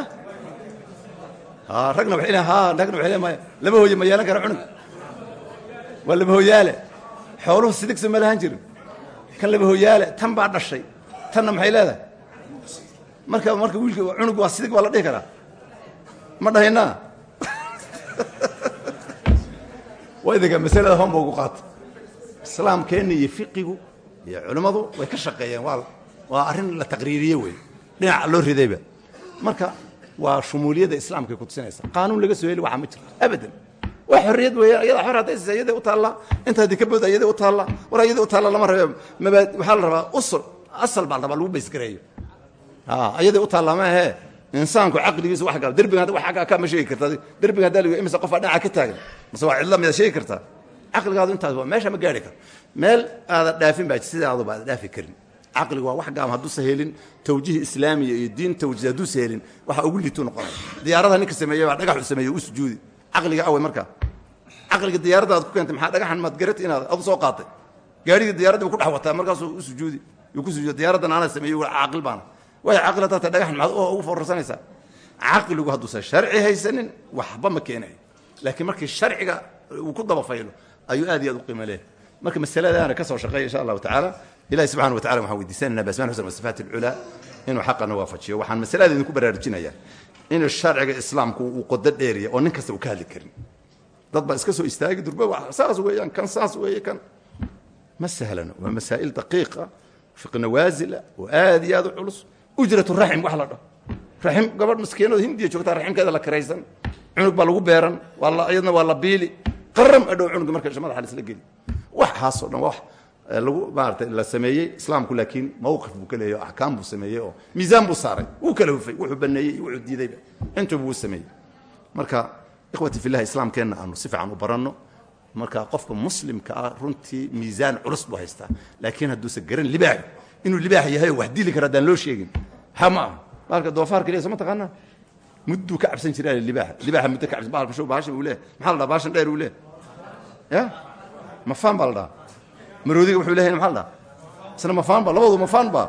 ragna ragna leeyihiin maya. Laba hooye ma yeelan kara cunug waa laba hooyaale xooluhu sidigso ma lahan jirin kan laba hooyaale tan baa dhashay. Tanna maxay leedahay marka marka wiilka cunug waa sidig waa la ma dhahaynaa *laughs* idinka masalada hoonba ugu qaata islaamkeenna iyo fiqigu iyo culimmadu way ka shaqeeyeen. Waa arrin la taqriiriye wey dhinaca loo ridayba marka waa shumuuliyadda islaamkay kutusinaysa qaanuun laga soo heli waxaa ma jirto. Abadan. Waa xorriyad weeyaan iyada xor haddaysa iyada u taallaa inta haddii ka booda iyada u taallaa war iyada u taalla lama rabe mabaad waxaa la rabaa usul asal baa la rabaa lagu baysgareeyo. Iyada u taallaa ma ahee insaanku caqligiisa wax gal derbiga hadda wax aggaa ka ma sheegi kartaa derbiga haddaa lagu imise qofaa dhinaca ka taagan. Mase waa cidla miyaad sheegi kartaa caqligaadu intaas waa meesha ma gaari karo meel aada dhaafin baa sidaaduba aada dhaafi karin. Caqligu waa wax gaam hadduusa helin tawjiih islaamiya iyo diin tawjiih hadduusa helin waxa ugu liituu noqonaya diyaaradaha ninka sameeyey baa dhagaxu sameeyey u sujuudi. Caqliga awey markaa caqliga diyaaradda aad ku keentay maxaa dhagaxan maad garati inaad adu soo qaatay? Gaarigii diyaaradda ku dhex wataa markaasuu u sujuudi. Yuu ku sujuudi diyaaraddan anaa sameeyey caaqil baana. Way caqli tahay dhagaxan maxaad ugu foorarsanaysaa caqligu hadduusan sharci haysanin waxba ma keenayo laakiin markii sharciga uu ku dabafaylo ayuu aad iyo aad u qiimo leehay marka masaladaana ka soo shaqeeya insha allahu tacaala ilahi subxana wa tacala waxaan weydiisanayna basman xusn wasifaat alculaa inuu xaqana waafajiyo. Waxaan masalada idinku baraarujinayaa. Inuu sharciga islaamku uu qodo dheeriya oo nin kasta uu ka hadli karin. Dad baa iska soo istaagi durba saas weeyaan kan saas weeye kan. Ma sahlano waa masaa'il daqiiqa fiqi nawaasila oo aad iyo aad u culus. Ujratu raxim wax la dhaho raxim gabadh maskiinada hindiya joogtaa raximkeeda la karaysan. Cunug baa lagu beeran waa iyadna waa la biili qaram adhow cunuga marka madaxa la isla geli waxaasoo dhan wax lagu maarata la sameeyey islaamku laakiin mawqif buu ka leeyahy axkaam buu sameeyey oo miisaan buu saaray. Wuu kala hufay wuxuu baneeyey iyo wuxuu diidayba intuba wuu sameeyey. Marka ikhwati fillahi islaamkeenna aanu si fiican u baranno. Marka qofka muslimka ah runtii miisaan culus buu haystaa. Laakiin hadduusan garan libaaxu inuu libaax yahay oo wax dili kara haddaan loo sheegin ha ma aha. Baalka doofaarka leesa ma taqaanaa mudduu ka cabsan jiraa libaaxa. Libaaxa muddo ka cabsan baalka show baashan uu leeyahay. Maxaa la dhaha baashan dheer uu leeyahay. Ya? Mafaan baa la dhahaa? Maroodiga wuxuu leeyahay maxaa la dhahaa? Isna mafaan ba labadu mafaan baa?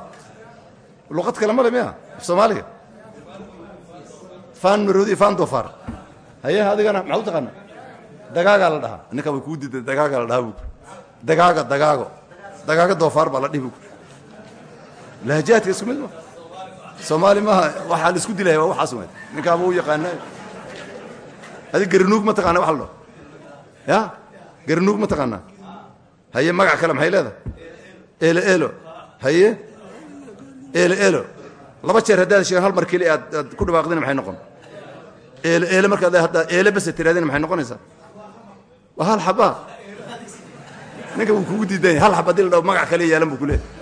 Luqad kale male miya af soomaaliga? Faan maroodi faan doofaar. Haye adigana maxaa u taqaanaa? Dagaagaa la dhahaa. Ninka way kuu diiday dagaagaa la dhahaa buu dagaaga dagaago. Dagaaga doofaar baa la dhihi buu lahajaadka isku mid ma soomaali maaha waxaa la isku dilaya waa waxaas weyn. Ninkaaba u yaqaana adig garanuug ma taqaana wax la dhaho ya? Garanuug ma taqaanaa? Haye magac kale maxay leedahay? Elo elo haye? Elo elo laba jeer haddaad sheegan hal mar keli aad aad ku dhawaaqdina maxay noqon? Eelo markaad haddaa eelo basa tiraadina maxay noqonaysaa? Waa hal xabaa ninka wuu kugu diidan yahay hal xaba haddii la dhaho magac kale yeelan buu ku leeyahay. eelo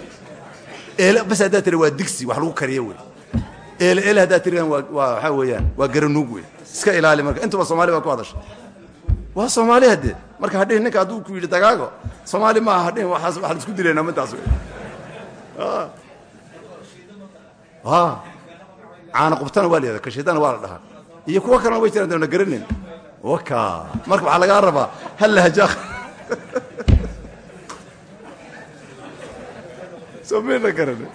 bas haddaad tiri waa digsi wax lagu kariyo wey. Eelo haddaad waa waxaa weeyaan waa garanuug wey. Iska ilaali marka intuba soomaali baa ku hadasha. Waa soomaali haddee marka hadhihin ninka hadduu ku yidhi dagaago soomaali maaha hadhihin waxaas wax la isku dilayna mintaas wey. Caana qubtana waa la yihahda kashiidana waa la dhahaa. Iyo kuwo kalena way jiraan dana garanayn waka marka waxaa lagaa rabaa hal lahajaa *laughs* soo mayna garana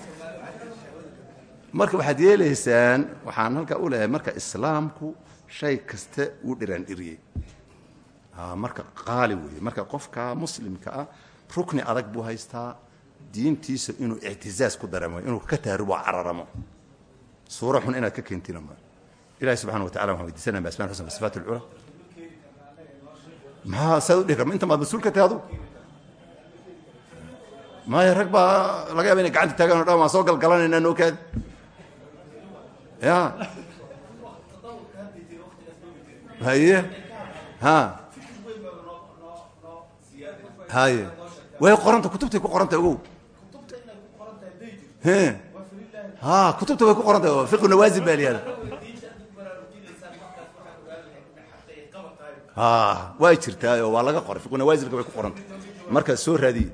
marka waxaad yeelaysaan waxaan halkaa u leeyahay marka islaamku shay kasta uu dhiraan dhiriyey marka qaali weeye. Marka qofka muslimka ah rukni adag buu haystaa diintiisa inuu ictizaaz ku dareemo inuu ka taarubo cararamo. Suuro xun inaad ka keentina ma. Ilahi subxana wa tacala waxaan weydiisanaya asma xusn basifaat alcula maxaa saad u dhihi karma inta maad mas'uul ka tahay adu maya rag baa laga yaba inay gacanta taagaan o soo galgalanaynaa noo kaadi ya haye. Ha. Haye. Way qoranta kutubtay ku qorantay ogow. Ha kutubta way ku qorantay fiqu nawaasil baa lihahda way jirtaa oo waa laga qoray fiqu nawaasilka way ku qorantay marka soo raadiye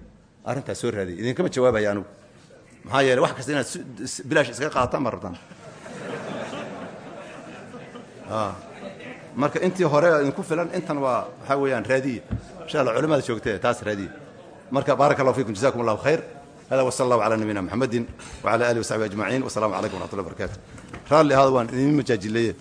arrintaas soo raadiye idinkama jawaabaya anigu maxaa yeeley wax kasta inaad bilaash iskaga qaadataan baa rabtaan marka intii hore idinku filan intan waa waxaa weeyaan raadiye. Insha allah culimada joogtee taas raadiye. Marka baaraka allahu fikum jazakum allahu khayr hada wsala allahu calaa nabiyina maxamedin wacala alihi wasaxbi ajmaciin wasalaamu calaykum wraxmat ullah barakaatu raalli ahaada waan idin majaajileeye